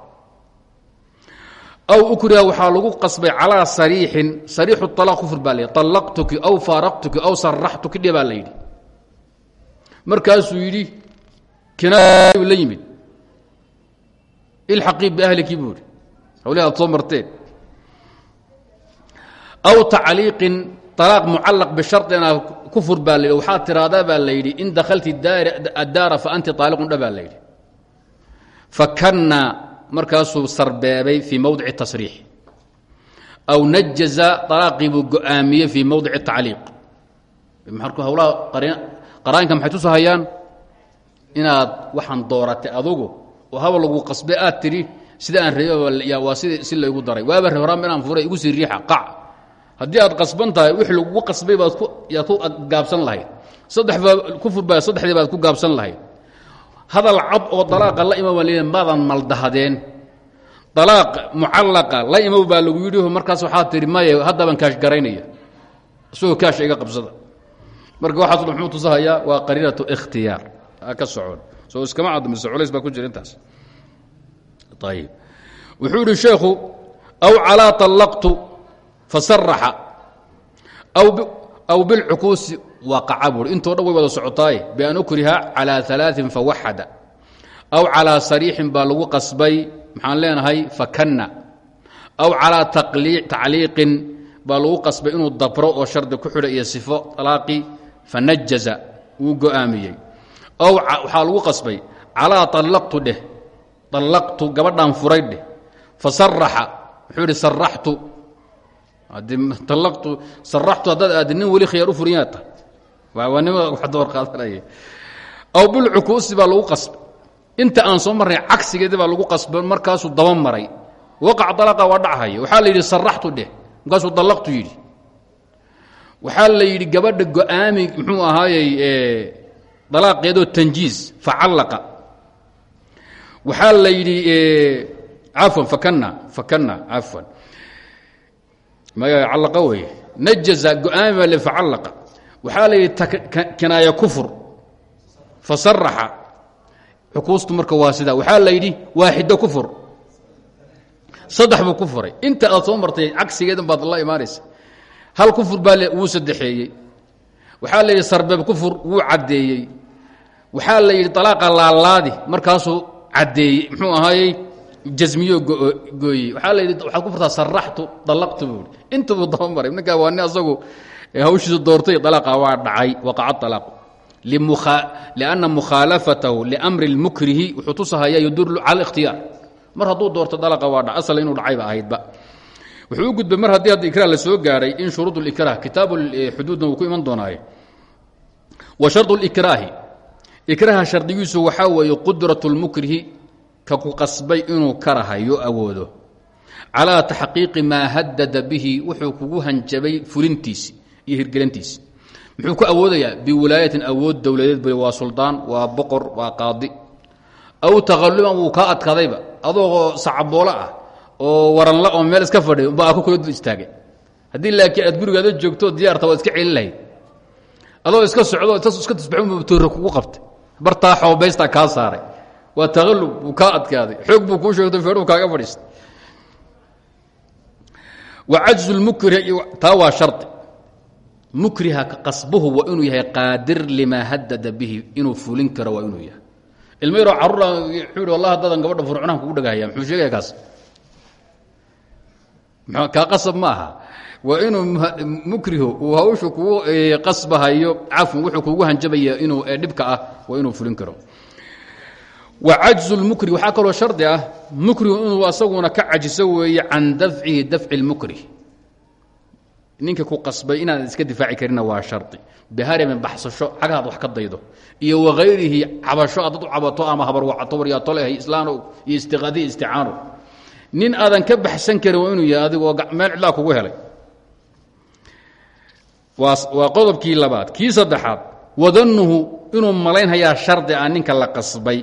Aw ukriha waxaa lagu qasbay calaa sariixin sariixu alaaq kufur baa layidhi aw faaraqtuki aw saraxtuki dhe baa la yidhi. Markaasuu la yimid. Ilxaqii biahliki buu yidhi. Hawlihi aad aw tacliiqin alaaq mucalaq bishardi inaad kufur baa la yidhi tiraahdaa baa la yidhi in dakhalti addaara fa anti taaliqun dha la yidhi. Fakanna markaasuu sarbeebay fii mowdici tasriix. Aw najaza alaaqii buu go'aamiyey fii mowdici tacliiq. Hawlaha qaraanka maxay tusahayaan inaad waxaan dooratay adugu oo haba lagu qasbe aad tidhi sida aan reeba waa si laygu daray. Waaba rebraam inaan furay igu sii riixa qac haddii aad qasban tahay wix lagugu qasbay baad yaad ku gaabsan lahayd. Kufur baa saddexdii baad ku gaabsan lahayd. Hadal cad oo dalaaqa la ima baa leeyahay maadan maldahdeen dalaaq mucallaqa la imow baa lagu yidhi markaas waxaad tihi maya kaash garaynaya. Isagoo kaasha iga qabsada. Marka waxaas muxuu tusahayaa waa qariinatu ikhtiyaar. Ka socon. Soo iskama cadmise culays baa ku jira intaas. Wuxuu sheekhu aw calaa طallaqtu fasaraxa aw bilcukuusi waaqaca wa intoo dhan way wada socotaaye bian ukriha calaa alaain fawaxada. Aw calaa sariixin baa lagu qasbay maxaan leenahay fakanna. Aw calaa tacliiqin baa lagu qasbay inuu dabro oo shardi ku xidha iyo sifo alaaqi fanajaza wuu go'aamiyey. Aw waxaa lagu qasbay calaa allaqtu dheh allaqtu gabadhaan furay dheh fasaraxa wuxuu idhi allaqtu saraxtu haddaad aadi nin weli khiyaar u furinyaa tahay waa nima wax door qaadanaya aw bilcukuusi baa lagu qasbay. Inta aan soo marray cagsigeedi baa lagu qasbay markaasuu daba maray. Waqac dalaqa waa dhachaya waxaa la yidhi saraxtu dheh. Markaasuu dallaqtu yidhi. Waxaa la yidhi gabadha go'aami muxuu ahaayey dalaaqeedoo tanjiis facallaqa. Waxaa la yidhi cafwan fakana fakana cafwan callaqa weeye najaza go'aami baa le facallaqa. Waxaa la yidhi kinaaya kufur. Fasaraxa xukuustu marka waa sidaa. Waxaa la yidhi waaxido kufur. Saddex buu ku furay inta aad soo baad la imaanaysa. Hal kufur baa wuu saddexeeyey waxaa la yidhi sarbeeb kufur wuu caddeeyey. Waxaa la yidhi alaaqa laalaadi markaasuu caddeeyey. Muxuu ahaayey jasmiyo gooyey waxaa la yidhi waxaad ku furtaa saraxtu dallaqtu buu inta buu daba maray ninkaa waa nin asagu hawshiisu doortay dalaaqa waa dhacay waqaca alaaqu lianna mukhaalafatahu liamri اlmukrihi wuxuu tusahayaa yadullu cala اkhtiyaar mar hadduu doorto dalaqa waa dhac asal inuu dhacayba ahaydba wuxuu u gudbay mar haddii hadda ikrah la soo gaaray in shuruud اlikrah kitaabu xuduudna uu ku iman doonaaye wa shardu اlikraahi ikraha shardigiisu waxaa weeye qudraة اlmukrihi ka ku qasbay inuu karahayo awoodo. Calىa taxqiiqi maa hadada bihi wuxuu kugu hanjabay fulintiisi iyo hirgelintiisi. Muxuu ku awoodayaa biwilaayatin awood dowladeed bu waa suldaan waa boqor waa qaadi. Aw taqaluban wuu kaa adkaadayba adoo sacaboolo ah oo waranla oo meel iska fadhiy ba ku kula dul istaagay. Haddii laakiin aad gurigaada joogto diyaarta waad iska celin adoo iska socdo iska tasbaxtoora kugu qabtay. Bartaa xoobaystaa kaa saaray waa taqalub wuu kaa adkaaday. Xoog buu kuu sheegto feedhuu kaaga fadhiistay. Wa cajzu lmukrihi taa waa shardi mukriha qasbuhu waa inuu yahay qaadir limaa hadada bihi inuu fulin karo waa inuu yahay. Ilmo yaroo hi wallah haddaadan gabadha furcunahan kugu dhagahaya. Muxuu sheegaya kaas? Kaa qasab ma aha. Waa inuu mukrihu uu hawshu kugu qasbahayo cafwan wuxuu kugu hanjabaya inuu dhibka ah waa inuu fulin karo wa cajzu lmukri waxaa kaloo shardi ah mukrihu inuu asaguna ka cajiso weeye can dafcihi dafci lmukrih ninka ku qasbay inaadan iska difaaci karina waa shardi. Biharimin baxsasho cagahaad wax ka daydo. Iyo wakayrihi cabasho adaad u cabato ama habarwacato waryaatoleh islaano iyo istiqaadi isticaano nin aadan ka baxsan karin inuu yahay adigoo meel cidlaa kugu helay. Waa qodobkii labaad. Kii saddexaad wadannuhu inuu malaynhayaa shardi ah ninka la qasbay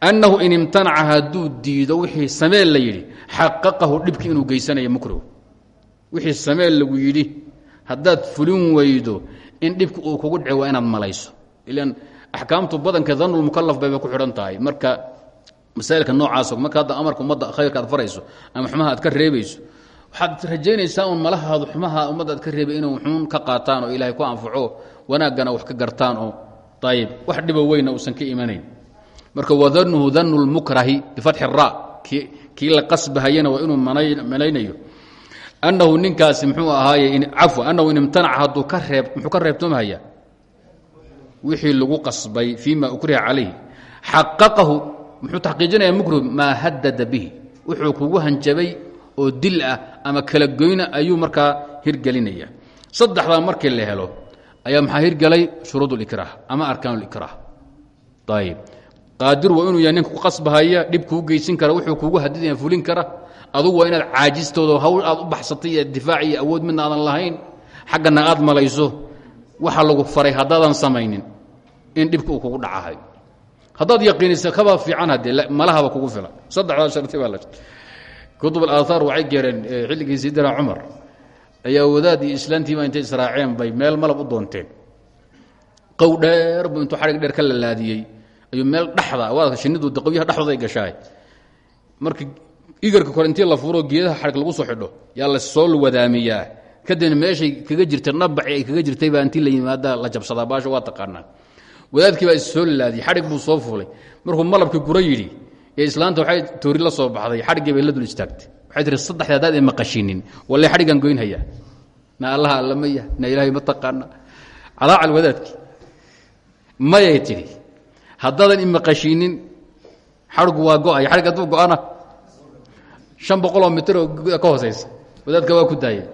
annahu in imtanaca hadduu diido wixii sameel la yidhi xaqaqahu dhibki inuu geysanayo mukrihu wixii sameel lagu yidhi haddaad fulin weydo in dhibki uu kugu dhici waa inaad malayso. Ilan axkaamtu badanka danulmukalaf bayba ku xidhan tahay. Marka masaa'ilka noocaaso marka hadda amarka ummadda khayrka aad farayso ama xumaha aad ka reebayso waxaad rajaynaysaa un malahaadu xumaha ummadda aad ka reebay inay xuun ka qaataan oo ilaahay ku anfaco wanaaggana wax ka gartaan oo ayib wax dhibo weyna uusan ka imanayn marka wadannuhu danu lmukrahi bifatxi ra. Kii la qasbahayana waa inuu malaynayo annahu ninkaasi muxuu ahaaye cafwa annahu in imtanaca hadduu ka reeb muxuu ka wixii lagu qasbay fii ma ukriha calayh xaqaqahu muxuu mukrihu maa hadada bihi. Wuxuu kugu hanjabay oo dil ah ama kala goyna ayuu markaa hirgelinaya. Saddexdaa markii la helo ayaa maxaa hirgelay shuruud اlikraah ama arkaan اlikraah ayib qaadir waa inuu yahay ninka ku qasbahaya dhib kuu geysin kara wuxuu kuugu hadidaya fulin kara. Adugu waa inaad caajistooda hawl aad u baxsatay iyo difaac iyo awood midna aadan lahayn. Xaggana aad malayso. Waxa lagu faray haddaadan samaynin in dhibka uu kugu dhacahay. Haddaad yaqiinisa kaba fiican haddee malahaba kugu filan. Saddexdaa sharti baa la kutub alaahaar waxay geereen xilligii sayidina cumar. Ayaa wadaad iyo islaantiiba intay israaceen bay meel malab u doonteen qow dheer buu intuu xadhig dheer ka lalaadiyey ayuu meel dhexda waadka shinidu daqowyaha dhexdooda ay gashaay marka igarka kore intii la furo geedaha xadhig lagu soo xidho yaa la soo wadaamiyaa. Kadibna meeshay kaga jirtay nabaci ay kaga jirtay baa intii la yimaada la jabsadaa baasha waa taqaanaa. Wadaadkii baa is soo lalaadiyey xadhig buu soo fuulay. Markuu malabkii gura yidhi ee islaanta waxay toori la soo baxday xadhiggii bay la dul istaagtay. Waxay tihi saddexda haddaad ima qashinin walle xadhiggaan goynhayaa. Na allaha allamaya na ilaahay ma taqaana calaacal wadaadkii mayay tidhi haddaadan ima qashinin xadhigu waa go'aya xadhig hadduu go-ana. Shan boqoloo mitiroo ka hoosaysa. Wadaadka waa ku daaya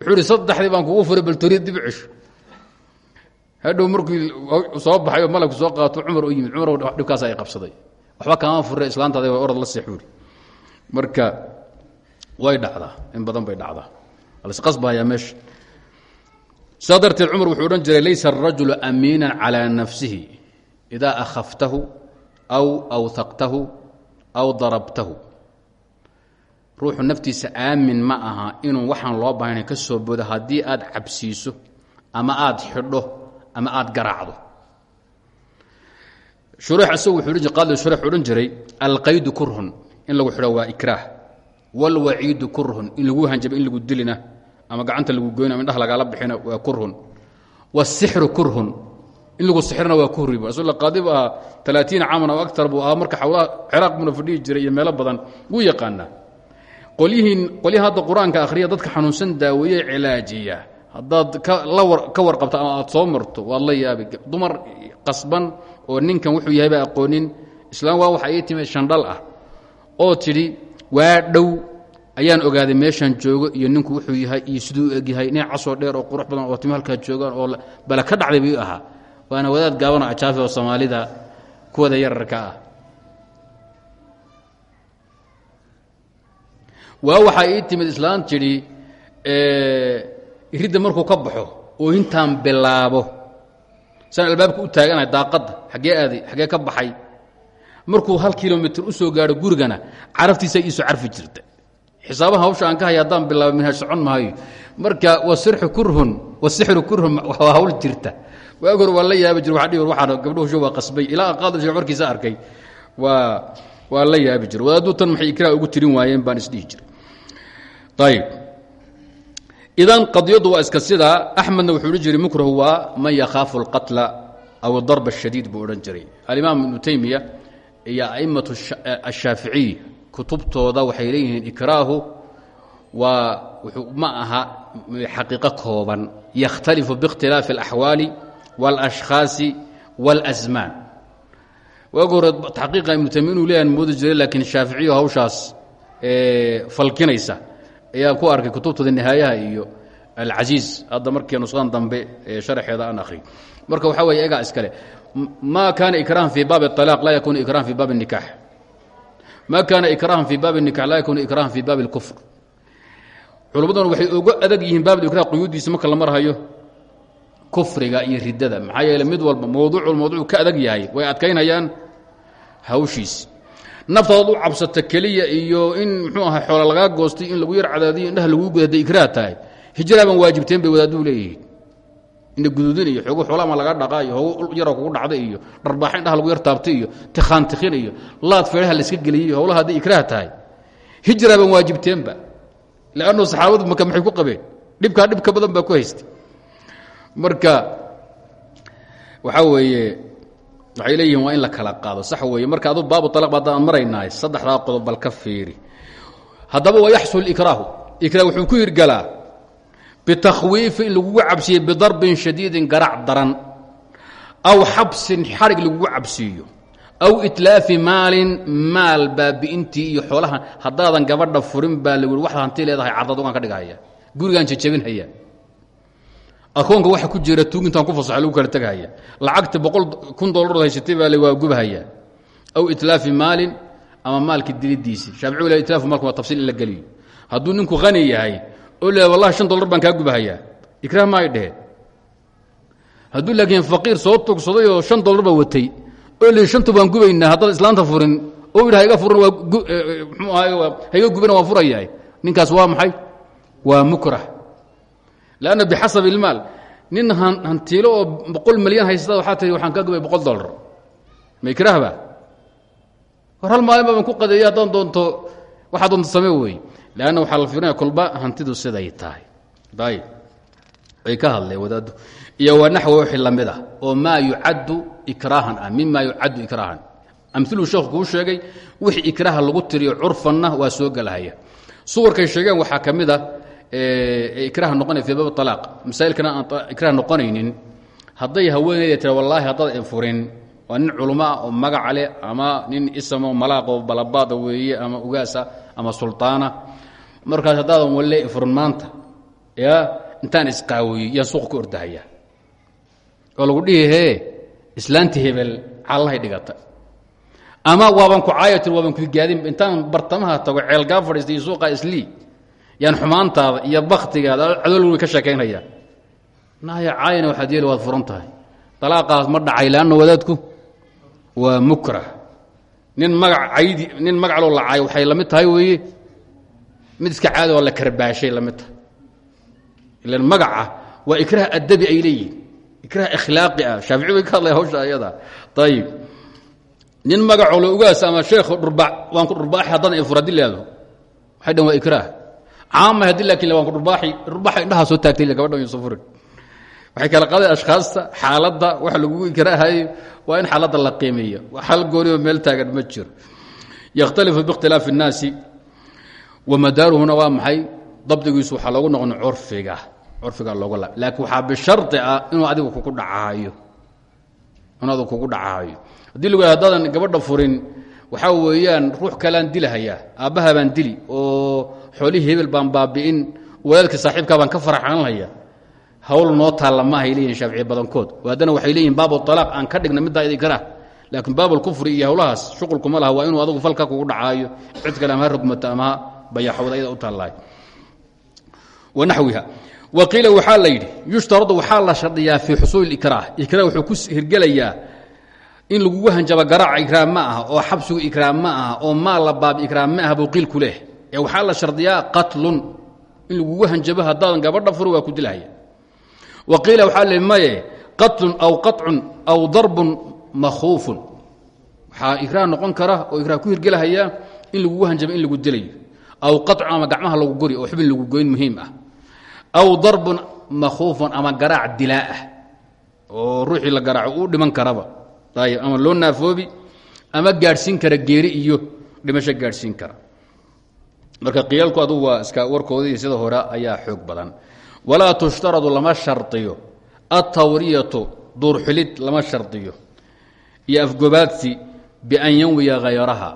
wuxuu ihi saddexdii baan kugu furay bal toriya dib u cesho. Hadhow markii soo baxay oo malabku soo qaato cumar u yimid. Cumar dhibkaas ay qabsaday. Waxba kama fure islaantaada waa orad la seexuuri marka way dhacdaa. In badan bay dhacdaa. Lasqasbahayaa meesha saa darteed cumar wuxuu odhan jiray laysa arajulu amiinan calaa nafsihi idaa akhaftahu aw awhaqtahu aw darabtahu ruuxu naftiisa aamin ma aha inuu waxaan loo baahayna ka soo boodo haddii aad cabsiiso ama aad xidho ama aad garaacdo uodhan jiray alqaydu kurhun in lagu xidho waa ikraah wlwaciidu kurhun in lagu hanjaba in lagu dilina ama gacanta lagu goyna ama indhaha lagaala bixina waa kurhun wاsixru kurhun in lagu sixrina waa kuhri asla qaadib ahaa alaaثiin caman aw aktar buu ahaa marka xawlaha ciraaq buna fadhihi jiray iyo meelo badan wuu yaqaanaa. Qolyihiin qolyaha hadda qur'aanka akhriya dadka xanuunsan daaweeye cilaajiya. Haddaad ka warqabto ama aad soo marto waad la yaabi. Dumar qasban oo ninkan wuxuu yahayba aqoonin. Islaam waa waxa ii timid shandhal ah oo tidhi waa dhow. Ayaan ogaaday meeshaan joogo iyo ninku wuxuu yahay iyo siduu u egyahay casoo dheer oo qurux badan oo timo halkaa oo bala ka dhacday buu ahaa waana wadaad gaabanoo ajaafi oo soomaalida kuwada yararka ah. Waa waxaa ii timid islaan tidhi iridda markuu ka baxo oo intaan bilaabo. Saan albaabka u taaganahay daaqadda xaggee aaday xaggee ka baxay. Markuu hal kilomitr u soo gaadho gurigana caraftiisa iisoo carfi jirta. Xisaabaha hawsha aan ka haya haddaan bilaabo socon maayo. Marka wasirxu kurhun wasixru kurhun waa hawl jirta waag hor waa la yaabi jir waa dhi waxaan gabdhuhu waa qasbay ilaa qaadi shee markiisa arkay waa waa la yaabi jira wadaaduu tan maxay ikraa ugu tirin waayeen baan isdhihi jiray ayb idan qadiyaddu waa iska sidaa axmedna wuxuu odhan jiray mukrahu waa man yakhaafu اlqatla aw darb الshadiid buu odhan jiray alimaam ibnu taymiya iyo a'imaة الshaaficiy kutubtooda waxay leeyihiin ikraahu waa ma aha xaqiiqo kooban yakhtalifu biاkhtilaafi اlaxwaali wاlashkhaasi wاlأsmaan waag hore taxqiiqa ibnu taymiya inuu leeyahan moodi jiray laakiin shaaficiyo hawshaas falkinaysa ayaan ku arkay kutubtooda nihaayaha iyo alcasiiz hadda markii nusqan dambe ee sharxeeda aan akhriy marka waxaa weeye egaa iskale ma kaana ikrahan fii baabi الطalaaq laa yakunu ikrahan fii baabi الnikax ma kaana ikrahan fii baabi الnikax laa yakunu ikrahan fii baabi اlkufr culummaduna waxay uga adag yihiin baab ikrah quyuuddiisa marka la marhayo kufriga iyo riddada. Maxaa yeele mid walba mowduucu mawduuc ka adag yahay. Way adkaynayaan hawshiisi naftadood cabsata keliya iyo in muxuu aha xoola lagaa goostay in lagu yar cadaadiyo indhaha laguu guda hadday tahay. Hijraaban waajibteen bay wadaaduu leeyihiin. Indha guduudin iyo xoogu xoolama laga dhaqaa iyo hoogu yaroo kugu dhacday iyo dharbaaxa indhaha lagu yar taabtay iyo tikhaan tikhin iyo laad feedhaha la iska geliyey iyo howlaha hadday ikraah tahay. Hijraaban waajibteenba. Leannu saxaabadu maka maxay ku qabeen? Dhibkaa dhib badan baa ku haystay marka waxaa weeye waxay leeyihiin waa in la kala qaado. Sax weeye marka adu baabu alaq haddaan maraynahay saddexdaa qodob bal ka fiiri. Haddaba wa yaxsul ikraahu. Ikraah wuxuu ku hirgalaa bitakhwiifi in lagugu cabsiiye bidarbin shadiidin garac daran aw xabsin xarig lagugu cabsiiyo aw itlaafi maalin maal baabi'intii iyo xoolaha haddaadan gabadha furin baa lagu waxaad hanti leedahay cadad ugaan ka dhigahaya gurigaan jajabinhaya akoonka waxa ku jira tuugintaan ku fasaxa lagu kala tegahaya lacagta boqol kun dollar haysatay baa la waa gubahaya. Aw itlaafi maalin ama maalka dilidiisi. Shaafici wala itlaafu maalka waa tafsiil la geliyo. Hadduu ninku hani yahay oo le wallahi shan dollar baan kaa gubahayaa ikraah ma ay dheheen. Laakiin faqiir soo tugsaday oo shan dollar ba watay oo le shanta baan gubaynaa haddaad islaanta furin. Oo yidha hayga furin waa mxuu ahay hayga gubina waan furayahay ninkaas waa maxay? Waa mukrah lanna bixasab ilmaal nin hantiilo oo boqol haysta waxaa waxaan ka gubay boqol dolar ma ikraahba hor hal maalin ku qadeeya haddaan doonto waxaa doonto same wey leanna waxaa la fiirinaya kolba hantidu siday tahay ayb ay ka hadleen wadaaddu iyo wa naxwa wixii la oo maa yucaddu ikraahan ah mima yucaddu ikraahan amiluu sheekhu kuu sheegay wixii ikraaha lagu tiriyo curfanna waa soo gelahaya suwarkay sheegeen waxaa ka ikraha noqonaya fii baab alaaq masaa'ilkana aan noqonaynin. Hadday haweenayda tira wallaahi haddaad infurin waa nin culummo oo magaca leh ama nin isamo malaaqoo balabaada weeye ama ugaasa ama sultaana. Markaas haddaadan walle infurin maanta ya intaan isqaawiyo yaan suuqa ku ordahaya. Oo lagu dhihi islaanti hebel callahay dhigata. Ama waaban ku caayatir waaban kugaadin intaan bartamaha tago ceelgaa fadhiista iyo islii yaan xumaantaada iyo baktigaada cadolwi ka sheekaynaya. Naya caayana waxaad yeeli waad furan tahay. Dalaaqaas ma dhacay leanna wadaadku waa mukrah. Nin magac caydi nin magacloo la caayo waxay la mid tahay weeye. Mid iska caadi oo la karbaashay la mid tahay. Ilan magaca waa ikraah adabi ay leeyihiin ikraah ikhlaaqi ah. Shaafici bay ka hadlaya hawsha ayada. Ayib nin magacoo la ugaas ama sheekh dhurba waan ku dhurbaaxi haddana ifur haddii leado waxay dhan waa ikraah caama haddii laakiin waan ku dhurbaaxi dhurbaxa indhaha soo taagtay gabadhan yuusan furin waxay kala qaadeen ashkhaasta xaaladda waxa lagugu ikraahayo waa in xaaladda la qiimeeyo. Xal goonioo meel taagan ma jiro. Yakhtalifu biikhtilaafi الnaasi wamadaaruhuna waa maxay? Dabdigiisu waxaa loogu noqon curfiga curfiga loogu la laakiin waxaa bishardi ah inuu adigu kugu dhacaayo. Inuu adigu kugu dhacaayo. Haddii lagu hadaadan gabadha furin waxaa weeyaan ruux kalean dilahayaa aabbaha baan dili oo xoolihii hebel baan baabi'in wadaadka saaxiibkaa baan ka faraxanlaya hawl noo taalla maahay leeyihiin shaaficiye badankood. Haddana waxay leeyihiin baabu alaaq aan ka dhigna middaa idinkara laakiin baabulkufri iyo hawlahaas shuqulkuma laha waa inuu adigu falka kugu dhacaayo. Cid kale ama ha rogmato ama ha bayaxowda ayada u taallahay wanaxwiha wa qiila waxaa la yidhi yushtaradu waxaa la shardiyaa fii xusuuli ikraah. Ikraah wuxuu ku hirgelayaa in lagugu hanjaba garaaca ikraam ma aha oo xabsigu ikraam ma aha oo maal la baabi ikraam ma aha buu qiil ku leh ee waxaa la shardiyaa qatlun. In lagugu hanjabo haddaadan gabadha furo waa ku dilahaya. Wa waxaa le maye qatlun aw qaطcun aw darbun makhuufun. Waxaa ikraah noqon kara oo ikraah ku hirgelahaya in lagugu hanjabo in lagu dilayo. Aw qaطcun ama gacmaha lagu gori oo xubin lagu goyn muhiim ah. Aw darbun makhuufun ama garaac dilaa ah oo ruuxii la garaaco uu dhiman karaba. Ayb ama loo naafoobi ama gaadhsiin kara geeri iyo dhimasho gaadhsiin kara marka qiyaalku adugu waa iska warkoodii sida hore ayaa xoog badan. Walaa tushtaradu lama shardiyo altawriyatu duurxulid lama shardiyo iyo afgobaadsi bian yanwiya hayraha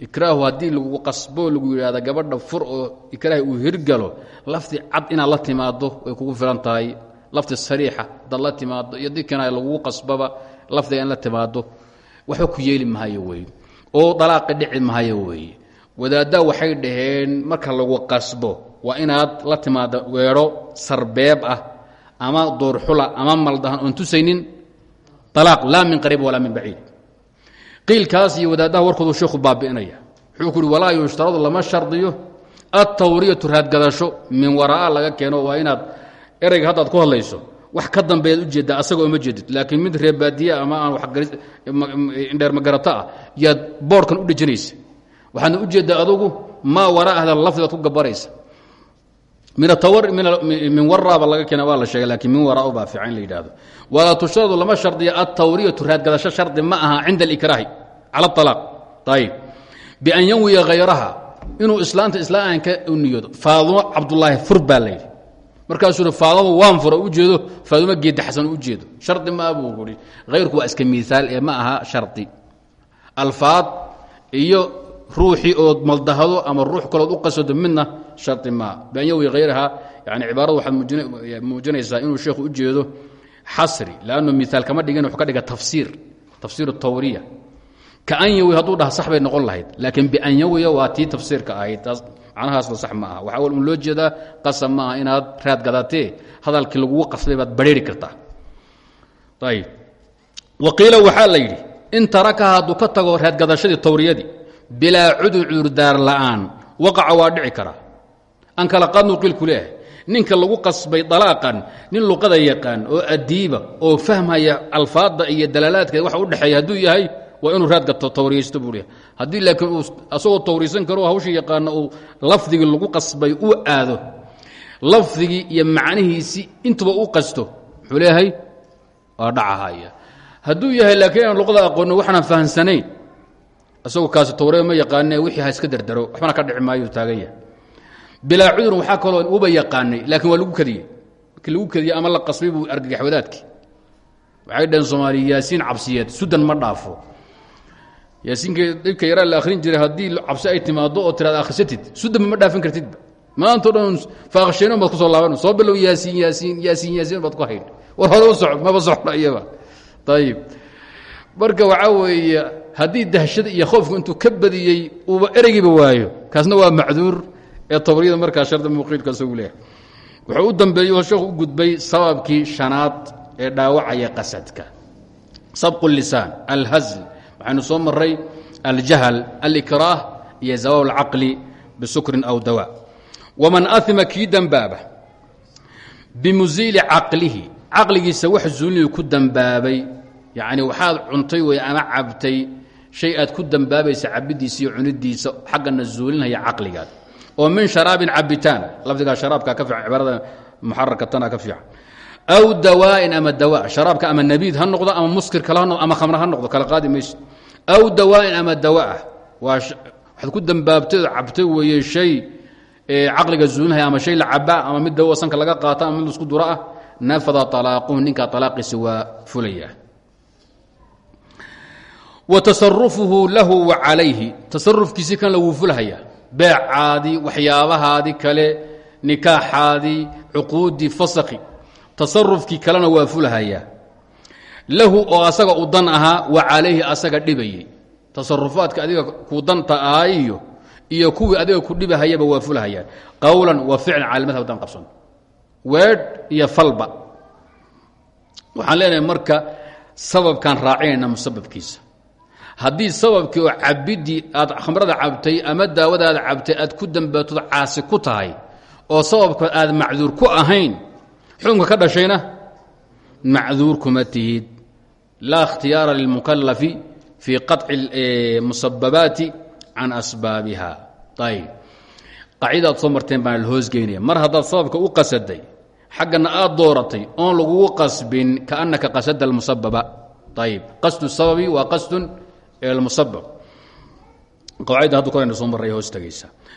ikraahu haddii lagu qasbo lagu yidhaahda gabadha fur oo ikraahi uu hirgalo lafdi cad inaad la timaado way kugu filan tahay. Lafdi sariixa hadaad timaado iyo dikina lagugu qasbaba lafdiga in la timaado waxba ku yeeli mahayo wey oo dalaaqi dhici mahayo weeye wadaaddaa waxay dhaheen marka lagu qasbo waa inaad la timaado weedho sarbeeb ah ama duurxula ama maldahan oon tusaynin alaaq laa min qariib walaa min baciid. Qiilkaas iyo wadaaddaha warkoodu sheekhu baabi'inaya. Wuxuu ku uhi walaa yushtaradu lama shardiyo. Altawriyatu raadgadasho min waraa laga keeno waa inaad ereyga haddaad ku hadlayso wax ka dambeeyaad ujeeddaa asagoo ma jeedid. Laakiin mid reebaadiya ama aan indheer magarato ah yaad boorhkan u dhejinaysa waxaadna ujeeddaa adugu maa waraahda lafdigaad ku gabaraysa min waraaba laga keena waa la sheegay lakiin min waraa baa fiican la yidhahdo walaa tushradu lama shardiya altawriyatu raadgadasho shardi ma aha cinda alikraahi cala alaaq ayib bian yanwiya hayraha inuu islaanta islaanka u niyoodo. Faadumo cabdulaahi fur baa layidhi markaasuu i faadumo waan fura ujeedo faadumo geedda xasan ujeedo shardi ma buu ui hayrku waa iska miaal ee ma aha shardi. Alfaad iyo ruuxii ood maldahado ama ruux kalood u qasado midna shari maa bian yawi hayraha yani cibaaradu waxaad muujinaysaa inuu sheekhu ujeedo xasri lannu miaal kama dhigin wuu ka dhiga tafsiir tafsiir tawriya. Kaan yawi hadduu dhaha sax bay noqon lahayd laakiin bian yawiya waa tii tafsiirka ahayd taas macnahaasna sax ma aha. Waxaa loo jeedaa qasab maaha inaad raad gadatee hadalkii lagugu qasbay baad barheeri kartaa. Ayb wa qiila waxaa la yidhi in tarakaha hadduu ka tago raadgadashadii tawriyadii bilaa cudur cudurdaar la'aan waqaca waa dhici kara. An kala qaadnu qiilku leeyahay ninka lagu qasbay dalaaqan nin luqada yaqaan oo adiiba oo fahmaya alfaadda iyo dalaalaadkeeda waxa udhexeeya hadduu yahay waa inuu raadka tawriyaysto buuhi haddii laakiin uu asagoo tawriysan karo hawshii yaqaana uu lafdigii lagu qasbay uu aado lafdigii iyo macnihiisii intuba u qasto muxuu leeyahay waa dhacahaya yahay laakiin aan luqada aqoonin waxaan fahamsanayn isagoo kaasi tawreed ma yaqaane wixii ha iska dardaro waxbana ka dhici maayo taagan yahay. Bilaa cudurin waxaa kaloo uba yaqaanay laakiin waa lagu kadiyey markii lagu kadiyey ama la qasbay buu argagax wadaadkii. Waxay dhaheen soomaaliya yaasiin cabsiyeed sudan ma dhaafo. Yaasiinka dhibka yaraa la akhrin jiray haddii cabsi ay timaado oo tiraad akhrisatid sudanba ma dhaafin kartidba maantao dhan faaqasheenon baad ku soo laaban soo bilow yaasiin yaasiin yaasiin yaasiin baad ku hayn war hore u soco maba socda iyaba. Ayib marka waxaa weeye haddii dahshada iyo khoofku intuu ka badiyey uuba ereygiiba waayo. Kaasna waa macduur ee tabriyada markaa shardi muqiidka isagu leeyahay wuxuu u dambeeyey oo sheekhu u gudbay sababkii shanaad ee dhaawacaya qasadka. Sabqu lisaan alhazl. Waxaynu soo maray aljahl alikraah iyo zawaab alcaqli bisukrin aw dawa. Waman aima kii dembaaba bimusiili caqlihi. Caqligiisa wax zuuliniyu ku dembaabay yacni waxaad cuntay wey ama cabtay shay aad ku dembaabaysa cabidiisa iyo cunidiisa xaggana zuulinaya caqligaad. oo min sharaabin cabitaan lafdigaa sharaabka ka fiican cibaarada muxararka tana ka fiican. aw dawaa'in ama dawa sharaabka ama nabiid ha noqdo ama muskir kale ha noqdo ama khamre ha noqdo kala qaadi mayso aw dawaa'in ama dawa ah waa waxaad ku dembaabtay oo cabtay weeye shay caqliga zuulinaya ama shay la cabaa ama mid dawa sanka laga qaata ama mid isku dura ah fulaya wa tasarufuhu lahu wa calayhi tasarufkiisi kan laguu fulhaya beecaadii waxyaabahaadii kale nikaaxaadii cuquudii fasakhi tasarufkii kalena waa fulhaya lahu oo asaga u dan ahaa wa calayhi asaga dhibayey. Tasarufaadka adiga ku ahaayiyo iyo kuwii adiga ku dhibahayaba waa fulhayaan wa ficlan cala madhab qabsan. Weedh iyo falba. Waxaan leenahay marka sababkaan raacinayna musababkiisa haddii sababkii oo cabidii aad khamrada cabtay ama daawadaada cabtay aad ku dambaatood caasi ku tahay oo sababka aad macduur ku ahayn xukunka ka dhashayna macduur kuma tihid laa اkhtiyaara lilmukalafi fii qaطci musababaati can asbaabiha ayb qaacida aad soo marteen baan la hoosgeynaya mar haddaad sababka u qasaday xaggana aad dooratay oon lagugu qasbin kaannaka qasada اlmusababa ayb qasdu sababi waa qasdun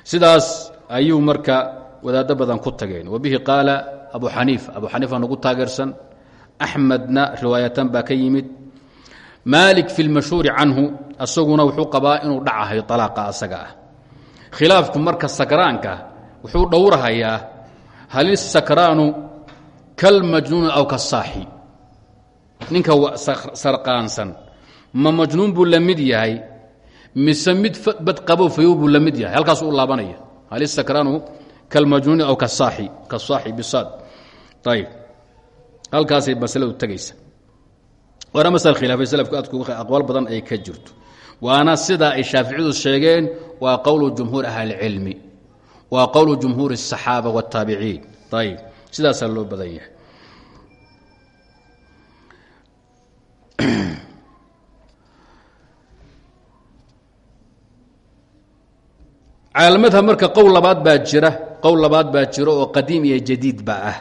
sidaas ayuu marka wadaaddo badan ku tageen. Wabihi qaala abu xaniif abu xaniifa nagu taageersan. Axmedna riwaayatan baa ka yimid. Maalik fi lmashhuuri canhu asaguna wuxuu qabaa inuu dhacahay alaaqa asaga ah. Khilaafku marka sakraanka wuxuu dhowrahayaa hal isakraanu kalmajnuuni aw kasaaxi ninka sarqaansan ma majnuun buu la mid yahay mise mid bad qabo fayow buu la mid yahay halkaasuu u laabanaya hal isakraanu kalmajnuuni aw kasaaxi kasaaxi bisaad ayib halkaasay masaladu tegaysa waana masal khilaafay salafku aadku aqwaal badan ay ka jirto waana sidaa ay shaaficiyadu sheegeen waa qowlu jumhuur ahlicilmi waa qowlu jumhuuri الصaxaaba wالtaabiciin ayib sidaasaa loo badan yahay Calamadha marka qowl labaad baa jira qowl labaad baa jira oo qadiim iyo jadiid ba ah.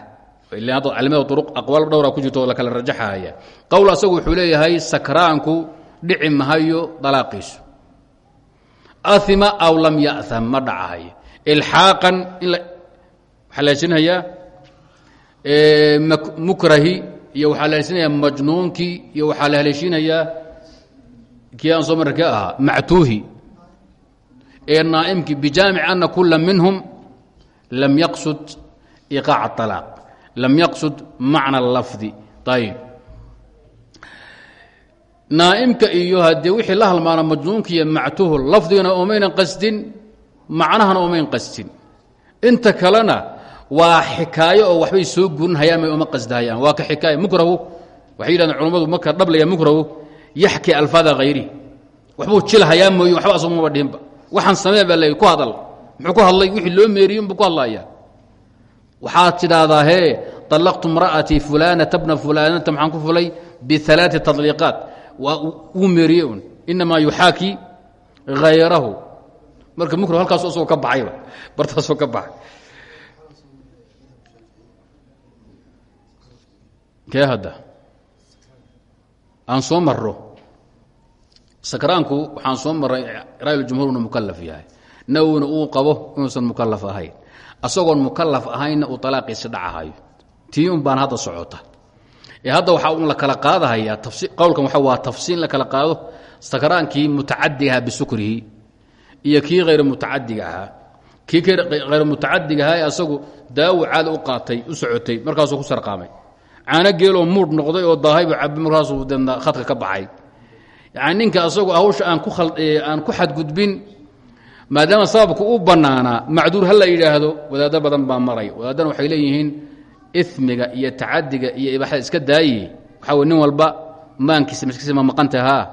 Calamada uruq aqwaal dhowra ku jirto la kala rajaxaya qowl asagu wuxuu leeyahay sakraanku dhici mahayo dalaaqiisu aima aw lam ya'am ma dhacahayo ilxaaqan in waxaa la hesinayaa mukrahi iyo waxaa la hesinayaa majnuunkii iyo waxaa la haleeshinayaa kii aan soo marka ee naaimkii bijaamic ana kula minhum lam yaqsud iqaac alaaq lam yaqsud macna lafdi. Ayb naaimka iyo haddee wixii la halmaana majnuunka iyo mactuhu lafdigana omaynan qasdin macnahana omayn qasdin. Inta kalena waa xikaayo oo waxbay soo gurinhayaan may uma qasdahayaan. Waa ka xikaaya mukrahu waxay yidhahdeen culammadu marka dhablaya mukrahu yaxki alfaada hayrihi waxbuu jilhayaa mooye waxba asagumaba dhihinba waxaan samee baa l ku hadal. Muxuu ku hadlay? Wixii loo meeriye unbuu ku hadlaya waxaad tidhaahdaa hee طalaqtu imra'atii fulanata bna fulanata maxaan ku fulay? Bialaai taطliiqaat wuu meeriye un inamaa yuxaaki hayrahu marka mukr halkaas asagoo ka baxayba bartaasoo ka baxay. Kee hadda? Aan soo maro sakraanku waxaan soo maray ra'yuljumhur inuu mukalaf yahay. Nawowina uu qabo inuusan mukalaf ahayn. Asagoon mukalaf ahaynna uu alaaqiisi dhacahayo. Tii baan hadda socota. Ee hadda waxaa un la kala qaadahayaa qowlkan waxa waa tafsiil la kala qaado sakraankii mutacadiga bisukrihi iyo kii hayr mutacadiga ahaa. Kii hayr mutacadiga asagu daawo caada u qaatay u socotay markaasuu ku sarqaamay. Caano geeloo muudh noqday oo daahaybu cabi markaasuu deedna khadka ka baxay yani ninka asagu hawsha aan aan ku xadgudbin maadaama sababku u bannaanaa macduur ha la yidhaahdo wadaaddo badan baa maray. Wadaaddana waxay leeyihiin imiga iyo tacadiga iyo ibaaxada iska daaye waxaa nin walba maankiisa maskiisa ma maqanta haa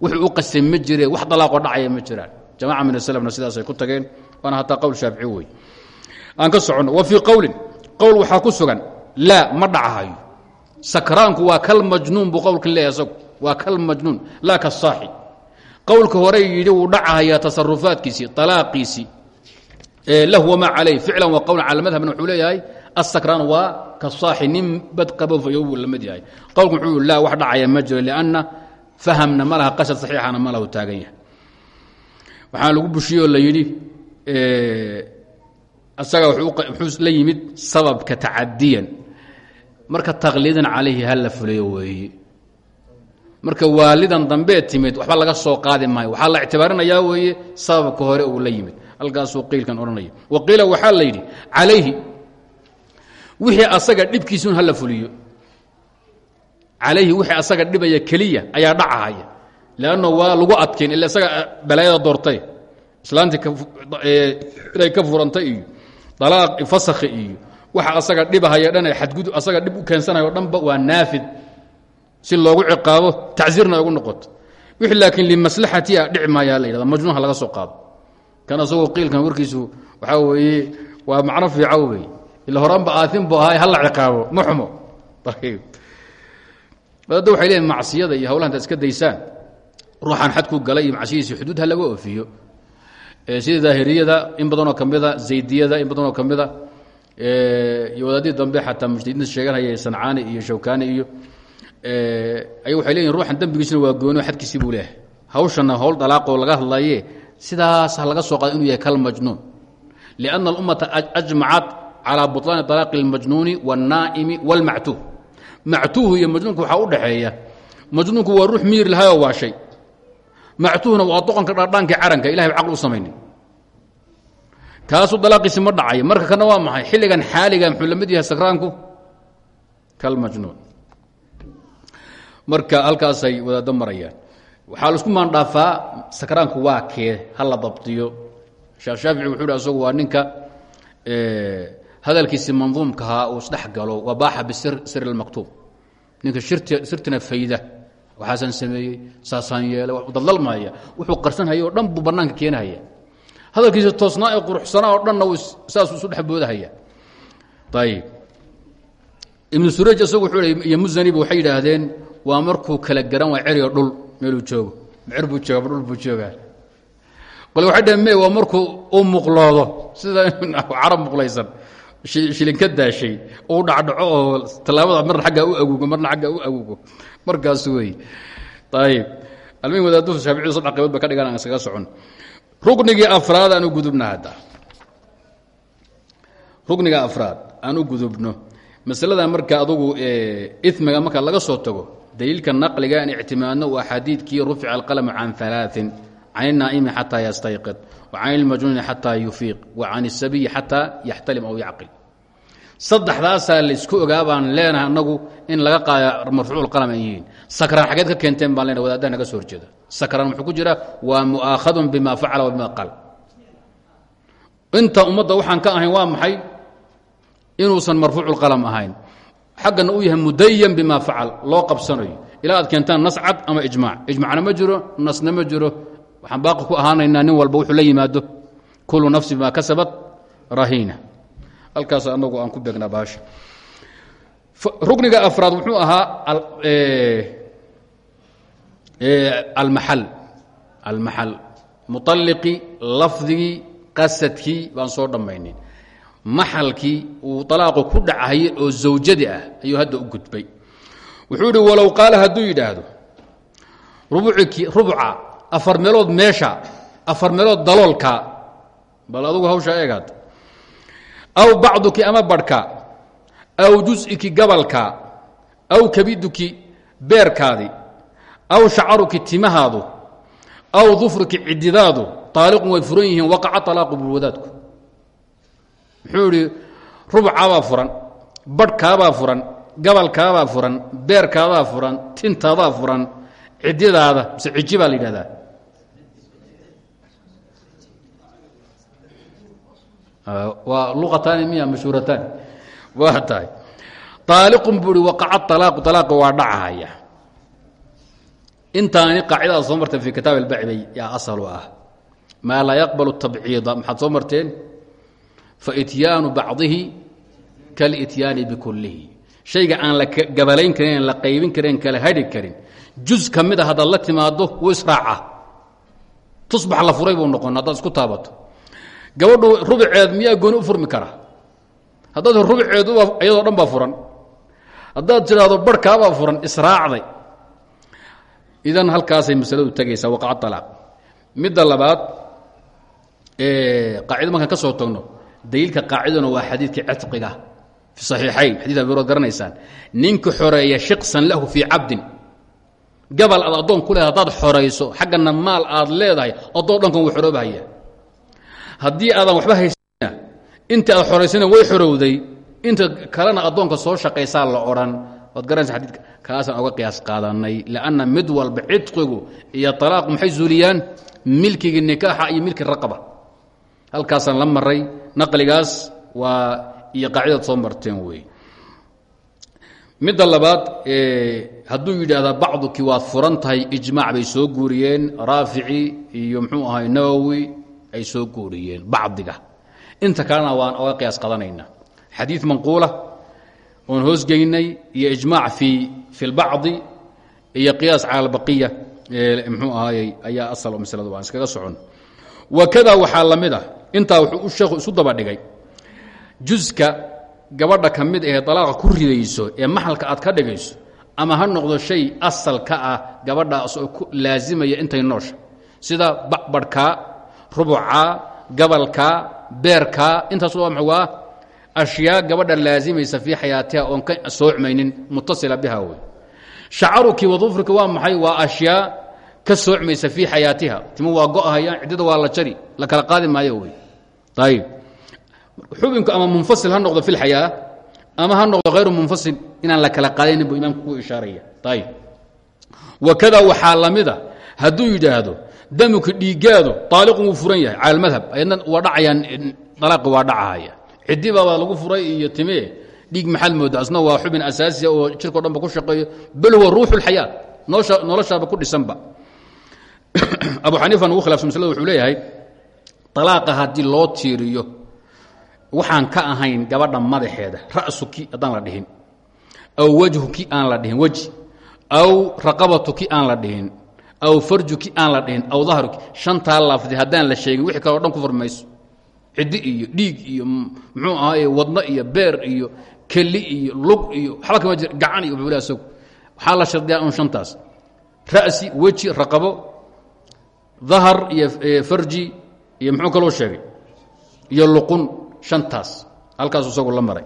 wuxuu u qastay ma jire wax dalaaqoo dhacaya ma jiraan. Jamaca min aslmna sidaasay ku tageen waana hataa qowl shaafici wey aan ka soconno wa fii qowlin qowl waxaa ku sugan laa ma dhacahayo. Sakraanku waa kal majnuun buu qowlka leeyahy asagu waa kal majnuun laa kasaaxi qowlka hore yidhi wuu dhacahayaa tasarufaadkiisii alaaqiisii lahu wamaa calayh ficlan wa qowlan cala madhabna wuxuu leeyahay asakraan waa kasaaxi nin bad qabo fayow buu la mid yahay. Qowlku wuxuu laa wax dhacaya ma lianna fahamna ma qashad saxiixana ma taagan yahay. Waxaa lagu bushiyoo la yidhi asaga wuxuu la yimid sababka tacadiyan marka taqliidan calayhi ha la fuleyo weeye marka waalidan dambee timid waxba laga soo qaadi maayo. Waxaa la ictibaarinayaa weeye sababka hore uu la yimid. Halkaasuu qiilkan odhanaya. Wa qiila waxaa la yidhi calayhi. Wixii asaga dhibkiisun ha la fuliyo. Calayhi wixii asaga dhibaya keliya ayaa dhacahaya leanno waa lagu adkayn ila isaga balaayada doortay. Islaantii inay ka furantay iyo dalaaq fasakhi iyo waxa asaga dhibahaya dhan ee asaga dhib u keensanayo dhanba waa naafid si loogu ciqaabo tacsiirna ugu noqoto wixii laakiin limaslaxatiha dhici maayaa la yidhahda majnuunha laga soo qaado. Kan asagoo qiilkan warkiisu waxaa weeye waa macno fiica wey ila horaanba aatin bu ahaa hala ciqaabo ma xumo. Wadaadda waxay leeyihiin macsiyada iyo hawlaha intaad iska daysaan ruuxaan xadku galay iyo macsiyadiisi xuduud ha laga oofiyo. Sida daahiriyada in badanoo ka mida zaydiyada in badanoo ka mida iyo wadaadihii dambe xataa mujtahidiinta sheeganaya sancaani iyo shawkaani iyo ay waxay leeyihin ruuxan dembigiisuna waa gooni xadkiisii buu leeyahay hawshana hawl dalaaqoo laga hadlaye sidaas ha laga soo qaado inuu yahay kal majnuun lianna alummata ajmacat calaa buطlaani طalaaqi اlmajnuuni wاlnaa'imi wاlmactuuh mactuuhu iyo majnuunku waxaa u dhaxeeya majnuunku waa ruux miyir lahayoo waashay mactuuhna waa doqonka dhardhaanka caranka ilahay ba caql u samaynin kaasuu dalaaqiisi ma dhacay marka kana waa maxay xilligan xaaliga muxuu la mid yahay sakraanku kalmajnuun marka halkaasay wadaaddo marayaan. Waxaa la isku maandhaafaa sakraanku waa kee ha la dabdiyo. Sheekh shaafici wuxuu hi asagu waa ninka hadalkiisi manduumkahaa uu isdhex galo wabaaxa bisir sir اlmaktuub ninka sirtina fayda. Waxaasaan sameeyey saasaan yeelay dadlalmaya wuxuu qarsanhaya o dhan buu bannaanka keenahaya hadalkiisa toosnaa ee quruxsanaa oo dhanna saasuu isu dhex boodahaya ayib ibnu suraj isagu wuxuu iyo musaniba waxay yidhaahdeen waa markuu kala garan waa ceriyo dhul meeluu joogo. Cer buu jooga dhul buu joogaa. Qole waxay dhaheen me waa markuu u muqloodo. Sida carab muqlaysan. Shilin ka daashay. Uu dhacdhaco oo tallaabada marna aggaa u agugo marna aggaa u agugo. Markaas wey ayib almin wadaadadu shaaficiyadu saddex qaybood ba ka dhigan aan iskaga socon. Ruknigii afraad aan u gudubno hadda. Rukniga afraad aan gudubno. Masaladan marka adugu imiga marka laga soo tago daliilka naqliga aan ictimaadno waa xadiidkii rufica alqalamu can alaain can الnaa'imi xataa yastayqid wa can اlmajnuuni xataa yufiiq wa can الsabiyi xataa yaxtalim aw yacqil saddexdaasaa laysku ogaa baan leenahay anagu in laga qaada marfuuc qalam an yihiin sakraan xageed ka keenteen baan leenahay wadaadaha naga soo horjeeda sakraan muxuu ku jira waa mu'aakhadun bima facala wa bima qal inta ummadda waxaan ka ahayn waa maxay inuusan marfuucu qalam ahayn xaggana uu yahay mudayan bima facal loo qabsanayo. Ilaa aad keentaan nas ama ijmac ijmacna ma nasna ma waxaan baaqi ku ahaanaynaa nin walba wuxuu la yimaado. Kulu nafsi bima kasabat rahiina halkaas anagu aan ku beegnaa baasha. Rukniga afraad wuxuu ahaa almaxal. Almaxal. Muطalliqii lafdigii qasadkii baan soo dhammaynin maxalkii uu طalaaqu ku dhacayay oo zawjadi ah ayuu hadda u gudbay. Wuxuu idhi walow qaala hadduu yidhaahdo rubuca afar meelood meesha afar meelood daloolka bal adugu hawshaa eegaad. Aw bacduki ama badhka aw jus'iki gabalka aw kabiduki beerkaadi aw shacaruki timahaadu aw dufriki cididaadu taaliqun way furan yihiin waqaca alaaqu bulwadaadku muxuu idhi rubcaabaa furan badhkaabaa furan gabalkaabaa furan beerkaadaa furan tintaadaa furan cididaada mise ciji baa la yidhahdaa. Miya mashhuurataani waa tahay. Aaliqun buu ihi waqaca alaaqu alaaqi waa dhacahaya intaani qaacidada soo marteen fi kitaab albacbay yaa asalu ah. Maa laa yaqbal tabciida maxaad soo marteen faityaanu bacdihi kalityaani bikullihi shayga aan la gabalayn karin la qaybin karin kala hadhi karin juz ka mid a haddaad la timaado wuu israaca tusbax la furay buu noqon haddaad isku taabato gabadhu rubiceed miyaa gooni u furmi kara haddaad rubiceedu iyadoo dhan baa furan haddaad tidhaahdo barhkaabaa furan israacday idan halkaasay masaladu tegaysaa waqaca alaaq midda labaad qaacido markaan ka soo tagno daliilka qaaciduna waa xadiidka citqiga fi saxiixayn xadid abirood garanaysaan. Ninka xoreeya shiqsan lahu fii cabdin. Gabal aad addoon ku leedahay haddaad xorayso xaggana maal aad leedahay addoon dhankan wuu xoroobahaya haddii aadan waxba haysana inta aad xoraysana way xorowday inta kalena addoonka soo shaqaysaa la odhan. Waad garanaysa xadiidka kaasaan oga qiyaas qaadanay lanna mid walba cidqigu iyo talaaqu maxay zuuliyaan? Milkigii nikaaxa iyo milki raqaba halkaasaan la maray naqligaas waa iyo qaacidaad soo marteen wey midda labaad hadduu yidhaahdaa bacduki waad furan tahay ijmaac bay soo guuriyeen raafici iyo muxuu ahay nawowi ay soo guuriyeen bacdiga. Inta kalena waan oga qiyaas qadanayna. Xadiid manquula oon hoosgeynay iyo ijmaac fi fi اlbacdi iyo qiyaas cala albaqiya mxuu ahaayey ayaa asal maslada waan iskaga socon wakada waxaa la mid ah. Intaa wuxuu sheekhu isu daba dhigay. Juska gabadha ka mid ahee dalaaqa ku ridayso ee maxalka aad ka dhigayso ama ha noqdo shay asal ka ah gabadhaas oo ku laasimaya intay noosha sida badhkaa rubucaa gabalkaa beerkaa intaas waa mxuu ah gabadha laazimaysa fii xayaatiha oon ka soocmaynin mutasila biha wey shacaruki wadufrika waa maxay? Waa ashyaa ka soocmaysa fii xayaatiha. Timu waa go'ahayaan ciddada waa la jari la kala qaadi maayo wey. Ayib xubinku ama munfasil ha noqdo fi lxayaa ama ha noqdo hayru munfasil inaan la kala qaadaynin buu imaamku ku ishaaraya. Ayib wakada waxaa la mida hadduu yidhaahdo damuka dhiigaadu aaliqun wuu furan yahay cala almadhab ayadna waa dhacayaan alaaqi waa dhacahaya ciddi baabaa lagu furay iyo timee dhiig maxaad mooda asna waa xubin asaasiya oo jirko dhanba ku shaqeeyo. Bal huwa ruuxu nolosha noloshaaba ku dhisanba abu xaniifa ugu khilafsan maslada wuxuu leeyahay alaaqa haddii loo tiiriyo waxaan ka ahayn gabadha madaxeeda ra'suki haddaan la dhihin aw wajhuki aan la dhihin weji aw raqabatuki aan la dhihin aw farjuki aan la dhihin aw dahruki shantaa lafdi haddaan la sheegin wixii kaleo dhan ku furmayso. Ciddi iyo dhiig iyo muxuu ahaaye wadno iyo beer iyo keli iyo lug iyo waxba kama jir gacan iyo buula isagu waxaa la shardiyaa shantaas. Ra'si weji raqabo dahar iyo eh, farji iyo muxuu kaloo sheegay? Iyo luqun shantaas. Halkaas isagu la maray.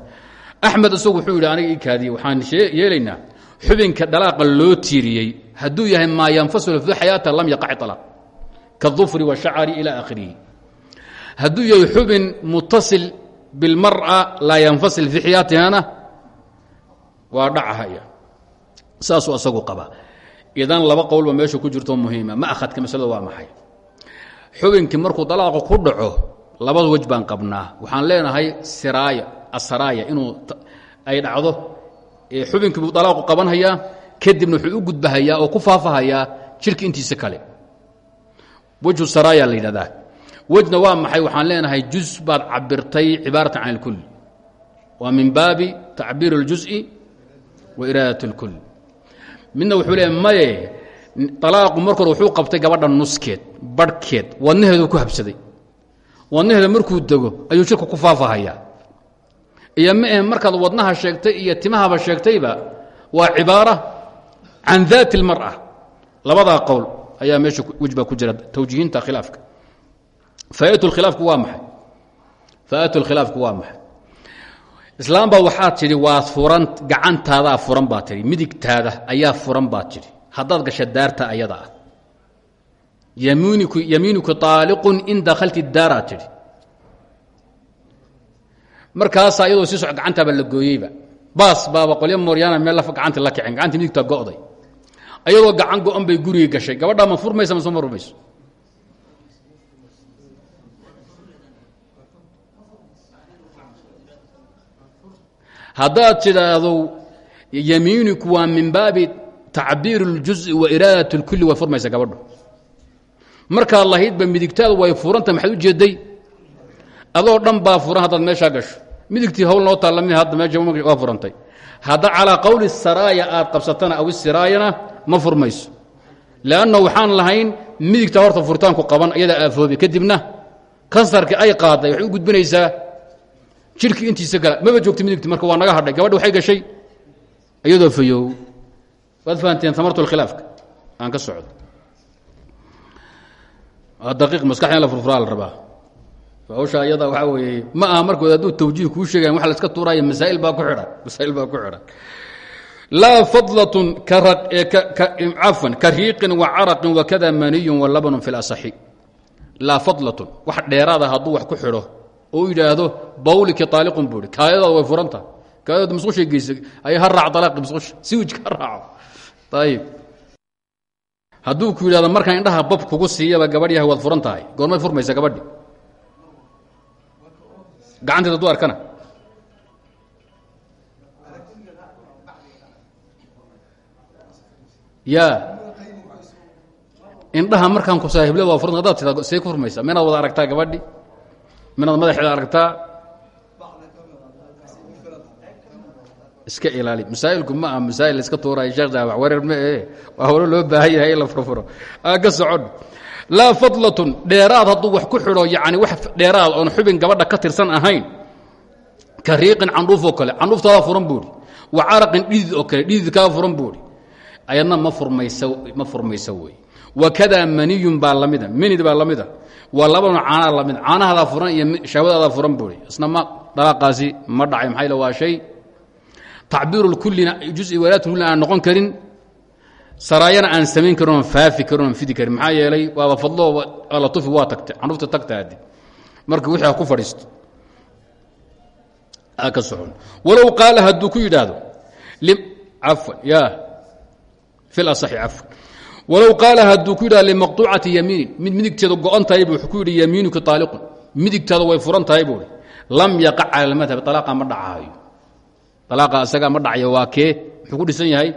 Axmed isagu wuxuu yidhi aniga ii kaadiye waxaan yeelaynaa xubinka dalaaqa loo tiiriyey hadduu yahay maa yanfasilu fii xayaata lam yaqac alaaq kaufri washacari ila akhirihi hadduu yahay xubin mutasil bilmara laa yanfasil fii xayaatihana waa dhacahaya. Saasuu isagu qabaa idan laba qowlba meesha ku jirto muhiima ma akhadka maslada waa maxay xubinkii markuu dalaaqu ku dhaco laba wej baan qabnaa waxaan leenahay siraaya asaraaya inuu ay dhacdo xubinkii buu dalaaqu qabanhayaa kadibna wuxuu u gudbahayaa oo ku faafahayaa jirka intiisa kale wejhu saraaya la yidhahdaa wejna waa maxay waxaan leenahay juz baad cabirtay cibaaratan can ilkul waa min baabi tacbiir اljuزءi wa iraadat اlkul midna wuxuu leeya maye alaaqu marka hore wuxuu qabtay gabadha nuskeed barhkeed wadnaheedu ku habsaday. Wadnaheeda markuu dego ayuu shirka ku faafahayaa iyo ma ahe markaad wadnaha sheegtay iyo timahaba sheegtayba waa cibaara can daati اlmar'a labadaa qowl ayaa meesha wejba ku jira tawjiihinta khilaafka. Faa'idatu khilaafku waa maxay? Faa'idatu khilaafku waa maxay islaam baa waxaad tidhi waad furan gacantaadaa furan baad tidhi midigtaada ayaa furan baad tidhi. Haddaad gasha daarta ayada ah. Yamiiniku yamiinuku طaaliqun in dakhalti daaraad tidhi. Markaasaa iyadoo sii soco gacantaaba la gooyeyba. Baas baaba qolyo mooryaana meel lafa gacanta la kicin gacantii midigtaa go'day. Ayadoo gacan go-an bay gurigii gashay. Gabadhaa ma furmaysa ma soo ma haddaad tidhaahdo yamiiniku waa min baabi tacbiir اljuزءi wa iraadat اlkuli way furmaysa gabadhu markaad lahaydba midigtaadu way furanta maxaad u jeeday adoo dhan baa furan haddaad meeshaa gasho midigtii hawl noo taallami hadda meesha waa furantay hadda calaa qowli saraaya aad qabsatana aw siraayana ma furmayso lanno waxaan lahayn midigta horta furitaanku qaban iyadaa aafoobi kadibna kansarki ay qaaday waxay u gudbinaysaa jirhkii intiisa kale maba joogta midigti marka waa naga hadhay. Gabadha waxay gashay iyadoo fayow waad fahanteen amartu khilaafka. Aan ka socdo. Daqiiq maskaxda in la furfuraa la rabaa. Hawsha iyada waxaa weeye ma aha markood hadduu tawjiih kuu sheegayan wax la iska tuuraayo masaa'il baa ku xidhan masaa'il baa ku xidhan laa fadlatun cafan ka riiqin wa caraqin wakada maniyun wa labanun fi lasaxi laa fadlatun. Wax dheeraada hadduu wax ku xidho oo yidhaahdo bawliki taaliqun buu ihi kaayadaada way furanta. Kaayadooda musqushay geysa ay ha raac alaaqi musqusha siwijka ha raaco. Ayib hadduu ku yidhahdo markaan indhaha bab kugu siiyaba gabadh yahay waad furan tahay goormay furmaysa gabadhi gacanteed hadduu arkana. Ya indhaha markaan ku saahible waa furan hadaad tidaa see ku furmaysa. Minaad wada aragtaa gabadhi minaad madaxeeda aragtaa iska ilaali. Masaa'ilku ma aha masaa'il iska tuuraya sheekh jaabac wareer ma ee waa hore loo baahan yahay la furfuro ka socon laa fadlatun dheeraad hadduu wax ku xidho yacni wax dheeraad oon xubin gabadha ka tirsan ahayn. Ka riiqin candhuuf oo kale. Candhuuftaadaa furan buuhi wa caraqin dhidid oo kale dhididkaa furan buuhi ayadna ma furmaysa ma furmaysa wey wakadaa maniyun baa lamida minid baa lamida waa labana caanaa lamida caanahadaa furan iyo shahwadaadaa furan buuhi isna ma dhalaaqaasi ma dhacay maxaa waa shay? Tacbiiru kullina juzi walaat kullina aan noqon karin saraayana aan samayn karin faafi karin fidi karin. Maxaa yeelay waaba fadlo alla tufi waa tagtay candhufta tagtaadi marka wixii ku fadhiisto. Ka socon. Walow qaala hadduu ku yidhaahdo cafwan ya fi lasaxi cafwan walow qaala hadduu ku yidhahdo limaqtuucati yamiinin mid midigteeda go-an tahay buu ku yidhi yamiinuki taaliqun. Midigtaada way furan tahay buu hi lam yaqac cala almadhab alaaqa ma dhacaayo. Alaaqa isagaa ma dhacayo waa kee? Muxuu ku dhisan yahay?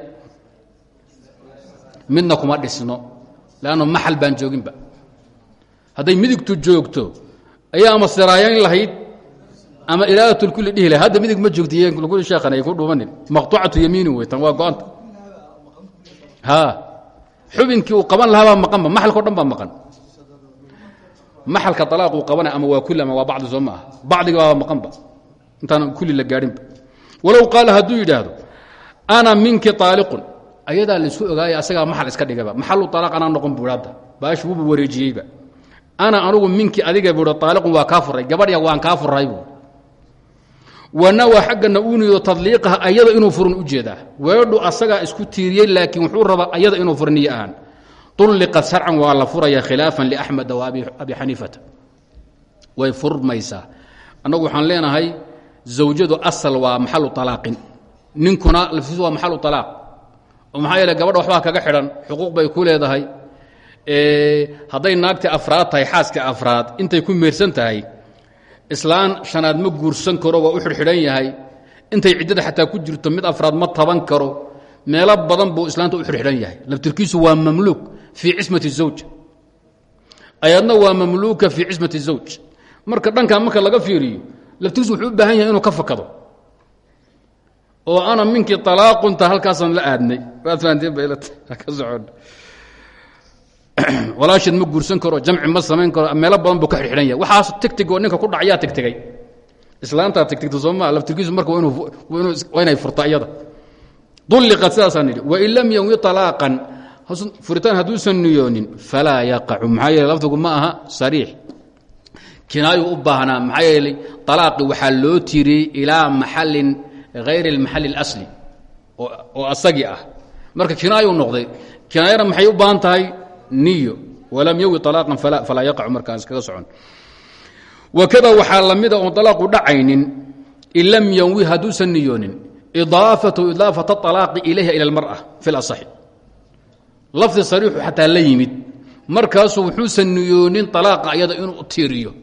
Midna kuma dhisno lanno maxal baan jooginba. Hadday midigtu joogto ayaa ama siraayayn lahayd ama iraadatulkuli dhihi lahayd. Hadda midig ma joogto lagu sheekhan ay ku dhuumanin maqtuucatu yamiinin wey tan waa go-anta xubinkii uu qaban lahaa baa maqanba maxalkao dhan baa maqan. Maxalka alaaq uu qabanay ama waa kuli ama waa bacdi soo ma aha. Bacdiga baaba maqanba intaan kulli la gaadhinba walow qaala hadduu yidhaahdo ana minki aaliqun ayadaa la isku ogaaya asagaa maxal iska dhigaba maxalu alaaq anaa noqon buui hadda. Baash wuuba wareejiyeyba ana anugu minki adiga buui aaliqun waa kaa furay gabadhya waan wanawa xaggana uu nido tadliiqaha ayada inuu furan u jeedaa. Weedhu asagaa isku tiiriyey laakiin wuxuu rabaa ayada inuu fura niyo ahaan ulliqat sharcan la furaya khilaafan liaxmeda wa abi xaniifata way furmaysaa. Annagu waxaan leenahay zawjadu asal waa maxalu alaaqin ninkuna laftiisu waa maxalu alaaq oo maxaa yeele gabadha waxbaa kaga xidhan xuquuq bay ku leedahay. Hadday naagti afraad tahay xaaska afraad intay ku meersan islaan shanaad ma guursan karo waa u xidhxidhan yahay. Intay ciddada xataa ku jirto mid afraad ma taban karo. Meelo badan buu islaanta u xidhxidhan yahay. Laftirkiisu waa mamluuk fii cismati zawj. Ayadna waa mamluuka fii cismati zawj. Marka dhankan marka laga fiiriyo laftirkiisu wuxuu u baahan yahay inuu ka fakado. Oo ana minkii alaaqunta halkaasaan la aadnay waad fahanteen baylat ka socon walaasheed ma guursan karo jamci ma samayn karo meelo badan buu ka xidhan yahay. Waxaas tigtig oo ninka ku dhacayaa tigtigay. Islaantaa tigtigta sooma laftirkiisu marka waa inay furta iyada. Dulliqad sidaasaan nidhi wain lam yanwi alaaqan furitaan hadduusan niyoonin falaa yaqacu. Maxaa yeele ma aha sariix. Kinaayu u baahnaa maxaa yeelay alaaqi waxaa loo tiriyey ilaa maxalin hayr اlmaxali اlasli oo asagii ah. Marka kinaayu noqday kinaayana maxay u baahan niyo. Walam yawi alaaqan falaa yaacu markaas kaga socon. Wakada waxaa la mida oon alaaqu dhacaynin in lam yanwi hadduusan niyoonin idaafatu idaafata ilayha ila almara fi lasaxi lafdi sariixu xataa la yimid. Markaasu wuxuusan niyoonin alaaqa iyada inuu tiiriyo.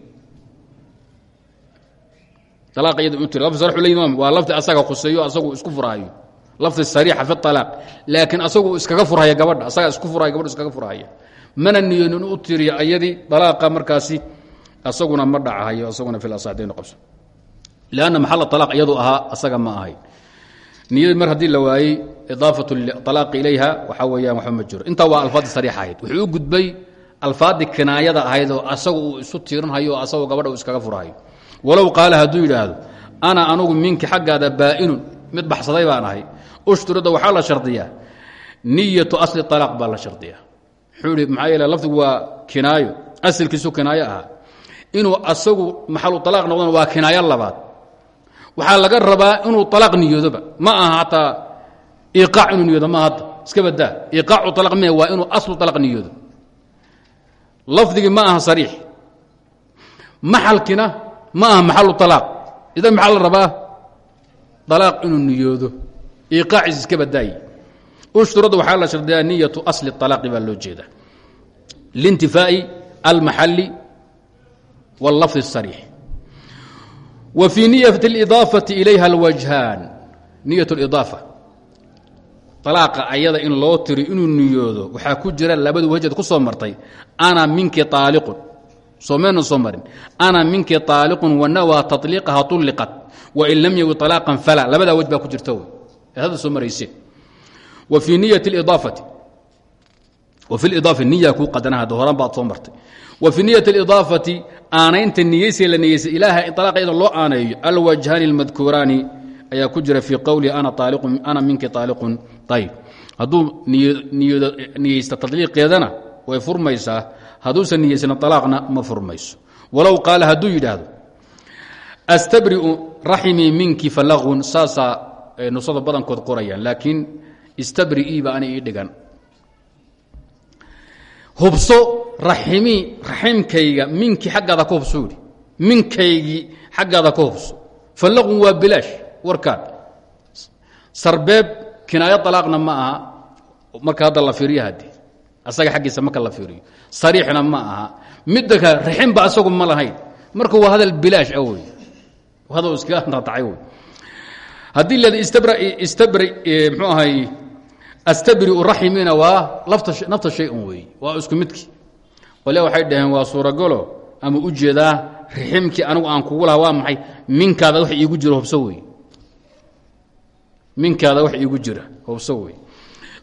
Alaqa iyada inu tiriyo lafdi sariixu la yimid waa lafdi asaga khuseeyo asagu isku furaayo lafdi sariixa fi alaaq laakiin asagu iskaga furhaya gabadha asagaa isku furaya gabadha iskaga furhaya. Mana niyoonin inuu tiriyo ayadii alaaqa markaasi asaguna ma dhacahayo asaguna fi asaxdaynu qabso. Lanna maxal alaaq iyadu ahaa asaga ma ahayn niyadii mar haddii la waayey idaafatu alaaqi ilayha waxaa weeyaan waxba ma jiro. Intaa waa alfaadii sariix ahayd. Wuxuu u gudbay alfaadii kinaayada ahayd asagu isu tiirinhayo oo gabadha iskaga furhayo. Walow qaala hadduu yidhaahdo ana anugu minki xaggaada baa'inun. Mid baxsaday baan ahay ushturida waxaa la shardiyaa. Niyatu asli alaaq baa la shardiyaa. Wuxuu ihi maxaa yeele lafdigu waa kinaayo. Asalkiisu kinaayo ahaa. Inuu asagu maxalu alaaq noqdana waa kinaayo labaad. Waxaa laga rabaa inuu alaaq niyoodoba. Ma aha hataa iqaac inuu niyoodo ma hadda iska badaa iqaacu alaq me waa inuu aslu alaq niyoodo. Lafdigii ma aha sariix. Maxalkina ma aha maxalu alaaq idan maxaa la rabaa? Alaaq inuu niyoodo iqaaciis iska badaaye ushturada waxaa la shardiyaa niyatu asli alaaqi baa loo jeeda liintifaa'i almaxali wاllafdi الsariix wa fii niyat اlidaafati ilayha alwajhaan niyat اlidaafa alaaqa ayada in loo tiri inuu niyoodo waxaa ku jira labadu wajad ku soo martay ana minki aaliqun soo maynan soo marin ana minki aaliqun wanawaa taطliiqaha طulliqat wain lam yawi alaaqan fala labadaa wej baa ku jirta wy hadda soo marayse wa fii niyat اidaafati wa fi lidaafa niya kuu qadanaha hadda horan baad soo martay wa fii niyat اlidaafati aanaynta niyeysi la niyeysay ilaaha alaaqa iyada loo aaneeyo alwajhaani اlmadkuuraani ayaa ku jira fii qowli ana minki aaliqun ayb hadduu niyeysta tadliiqeedana way furmaysaa hadduusan niyeysana alaaqna ma furmayso walow qaala hadduu yidhaahdo astabri'u raximii minki falaqun saasaa nusada badankood qorayaan laakiin istabri'ii ba ani ii dhigan. Hubso raximii raximkayga minki xaggaada ka hubso yidhi. Minkaygii xaggaada ka hubso. Falaqun waa bilaash warkaan sarbeeb kinaayo alaaqna ma aha. Marka hadda la fiiriyo hade asaga xaggiisa marka la fiiriyo. Sariixna ma aha. Midda raximba asagu ma lahayn. Marka waa hadal bilaash ah wey hadal iskaga natacay wey haddii leeda istabri mxuu ahay astabriu raximina waa nafta shay-un wey waa isku midki. Qole waxay dhaheen waa suuragalo ama u jeedaa raximkii anigu aan kugu laha waa maxay? Minkaada wax iigu jiro hubso wey minkaada wax iigu jira hubso wey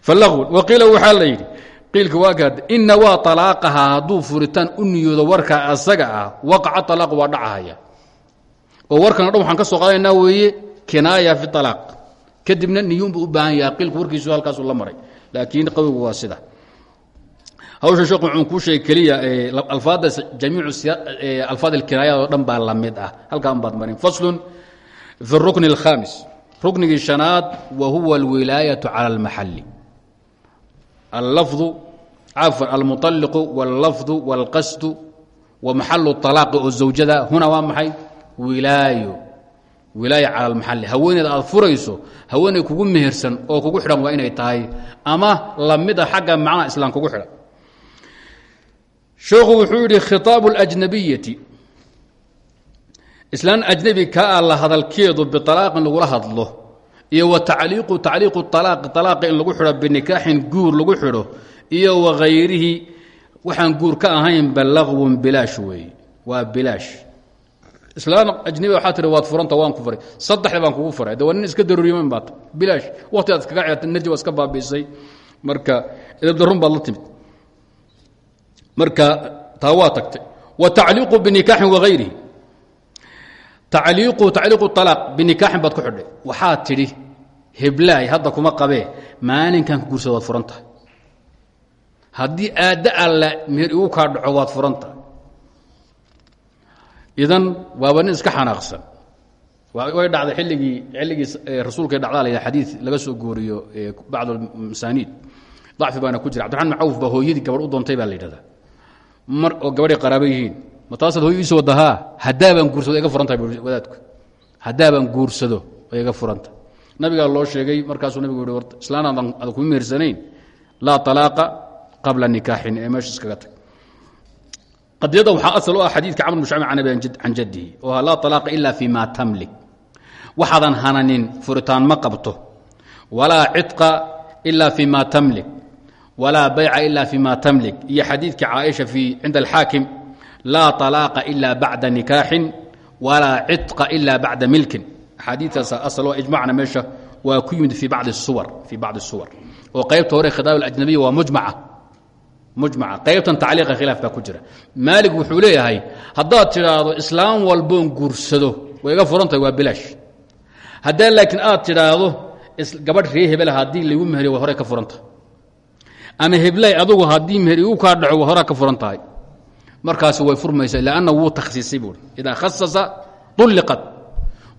falaqun waqiila waxaa la yidhi qiilka waa gaad ina waa alaaqaha hadduu furitaan u niyoodo warkaa asaga ah waqaca alaaq waa dhacahaya oo warkana dhan waxaan ka soo qaadanaynaa weeye kinaaya fi alaaq kadibna niyuunbuu u baahan yaha qiilku warkiisu halkaasu la maray laakiin qawigu waa sida hawsha sheekhu wuxuu kuu sheegay keliya alfaadda jamiicu alfaad alkinaayad oo dhan baa la mid ah halkaan baad marin faslun fi rukni اlkhamis ruknigii shanaad wa huwa alwilaayaةu calى اlmaxali allafdu cafan almuطaliqu wاllafdu wاlqasdu wa maxalu طalaaqi oo zawjada huna waa maxay wilaayo wilaaya cala almaxali haweeneed aad furayso haweeney kugu mehersan oo kugu xidhan waa inay tahay ama la mid a xagga macnaha islaam kugu xidhan. Sheekhu wuxuu yidhi khitaabu اlajnabiyati islaan ajnebi ka ah la hadalkeedu bialaaqin lagula hadlo iyo wa tacliiqu tacliiqu alaaqi alaaqi in lagu xidho binikaaxin guur lagu xidho iyo wakayrihi waxaan guur ka ahaynba laqwun bilaash weeye waa bilaash islaan ajnabi waxaa tiri waad furanta waan ku furay. Saddexda baan kugu furay. De waa nin iska daruuriyeman baata bilaash waktigaad iskaga ceerta nerji waa iska baabiisay. Marka edabdarun baad la timid. Marka taa waa tagtay. Wa tacliiqu binikaaxin wagayrihi tacliiqu tacliiqu alaaq binikaaxin baad ku xidhay. Waxaa tidhi heblaay hadda kuma qabee. Maalinkan ku guursada waad furan tahay haddii aadda alle meher igu kaa dhaco waad furan tahay idan waaba nin iska xanaaqsan. Way dhacday illigii xilligii rasuulka dhacdaa la xadii laga soo gooriyo bacd masaaniid dacfi baana ku jira. Cabdiraman bin cawf baa hooyadii gabadh u doontay baa la mar oo gabadhay qaraaba yihiin. Ma taasaad hooyo iiso wadahaa guursado iga furan tahay wadaadku. Haddaabaan guursado iga furan tahay. Nabigaa loo sheegay markaasuu nabigu yihi warta islaan aadan adan kuma mehersanayn laa talaaqa qabla nikaaxin. Ee meesha iskaga tag qadiyadda waxaa asal u ah xadiidka camr bn shucayb can jaddihi oo ah laa talaaqa ila fi ma tamlik. Waxaadan hananin furitaan ma qabto. Walaa cidqa ila fi ma tamlik. Walaa bayca ila fi ma tamlik. Iyo xadiidka caaisha cinda alxaakim laa طalaaqa ila bacda nikaaxin walaa cidqa ila bacda milkin. Axaadiitaas asal oo ijmacna meesha waa ku yimid fii bacdi suwar oo qaybta hore khidaab alajnabiya waa mujmaca mujmaca. Qaybtan tacliiqa khilaaf baa ku jira. Maalig wuxuu leeyahay haddaad tidhaahdo islaam walboon guursado way iga furan tahay waa bilaash. Haddaa laakiin aad tidhaahdo gabadh ree hebel haddii lagu meheriyo waa horey ka furan tahay. Ama heblay adugu haddii meher igu kaa dhaco waa horaa ka furan tahay. Markaasi way furmaysa lanna wuu takhsiisay buui idaa khasasa ulliqat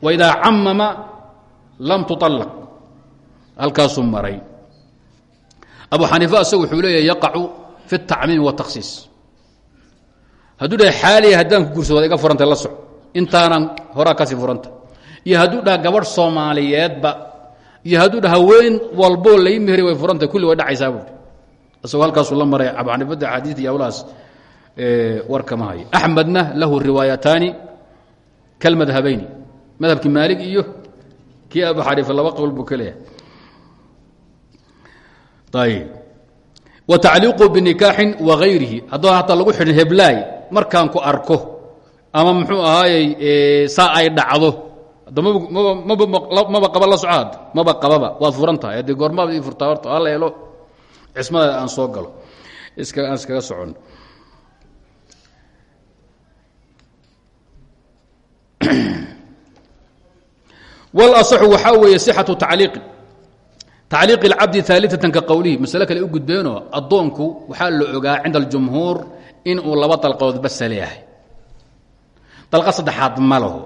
wa idaa camama lam tuطallaq halkaasuu maray. Abu xaniifa isagu wuxuu leeyahy yaqacu fi اtacmiimi wاtakhsiis hadduu dhaha xaaliya haddaan ku guursado waad iga furantay la soc intaanan horaa ka sii furanta iyo hadduu dhaha gabadh soomaaliyeedba iyo hadduu dhaha haween walboo lai meheri way furantay kulli way dhacaysaa buui isagoo halkaasuu la maray abu xaniifada axaadiista iyo hawlahaas war kama hayo axmedna lahu riwaayataani kalmadhabayni madhabkii maalig iyo kii abu xaniifa laba qowl buu ka leeyahay ayb wa tacliiqu binikaaxin wagayrihi haddoo hataa lagu xidhin heblaay markaan ku arko ama muxuu ahaayey saa ay dhacdo maba qaba la soco hadda maba qababa waad furan tahay. Haddii goormaaba ii furtaa horta hala helo. Cismada aan soo galo aan iskaga socon. Walaصxu waxaa weeye sixatu tacliiqi tacliiqi اlcabdi aalidatan ka qowlihi masale kale u gudbeenoo addoonku waxaa la ogaa cinda aljumhuur inuu laba dalqadood basa leeyahay dalqad saddexaad ma laho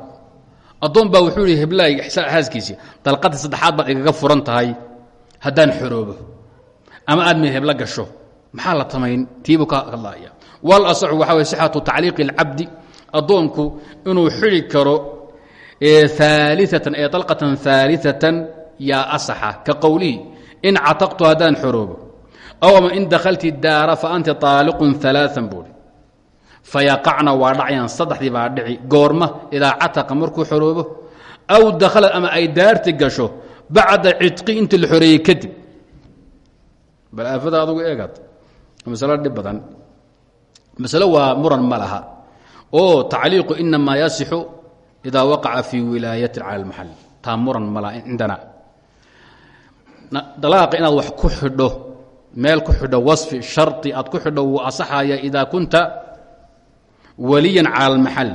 addoon baa wuxuu yihi heblaay xaaskiisii dalqadii saddexaad baad igaga furan tahay haddaan xoroobo ama aad mid heblo gasho maxaa la tamayn tiibuu ka hadlaya walaصxu waxaa weye sixatu tacliiqi اlcabdi addoonku inuu xidi karo aaliatan ee dalqatan aaliatan yaa asaxa ka qowlihi in cataqtu haddaan xoroobo aw ama in dakhalti daara fa anta aaliqun alaaan buui fayaqacna waa dhacayaan saddexdii baa dhici goorma idaa cataqa markuu xoroobo aw dakhalad ama ay daarti gasho bacda cidqi inta la xoreeyey kadib. Bal aafada adugu eegaad masalo dhib badan. Masalo muran ma oo tacliiqu inamaa yasixu idaa waqaca fii wilaayati cala lmaxal taa muran cindana dalaaqa inaad wax ku xidho meel ku xidho wasfi shardi aad ku xidho wuu asaxaya idaa kunta waliyan cala almaxal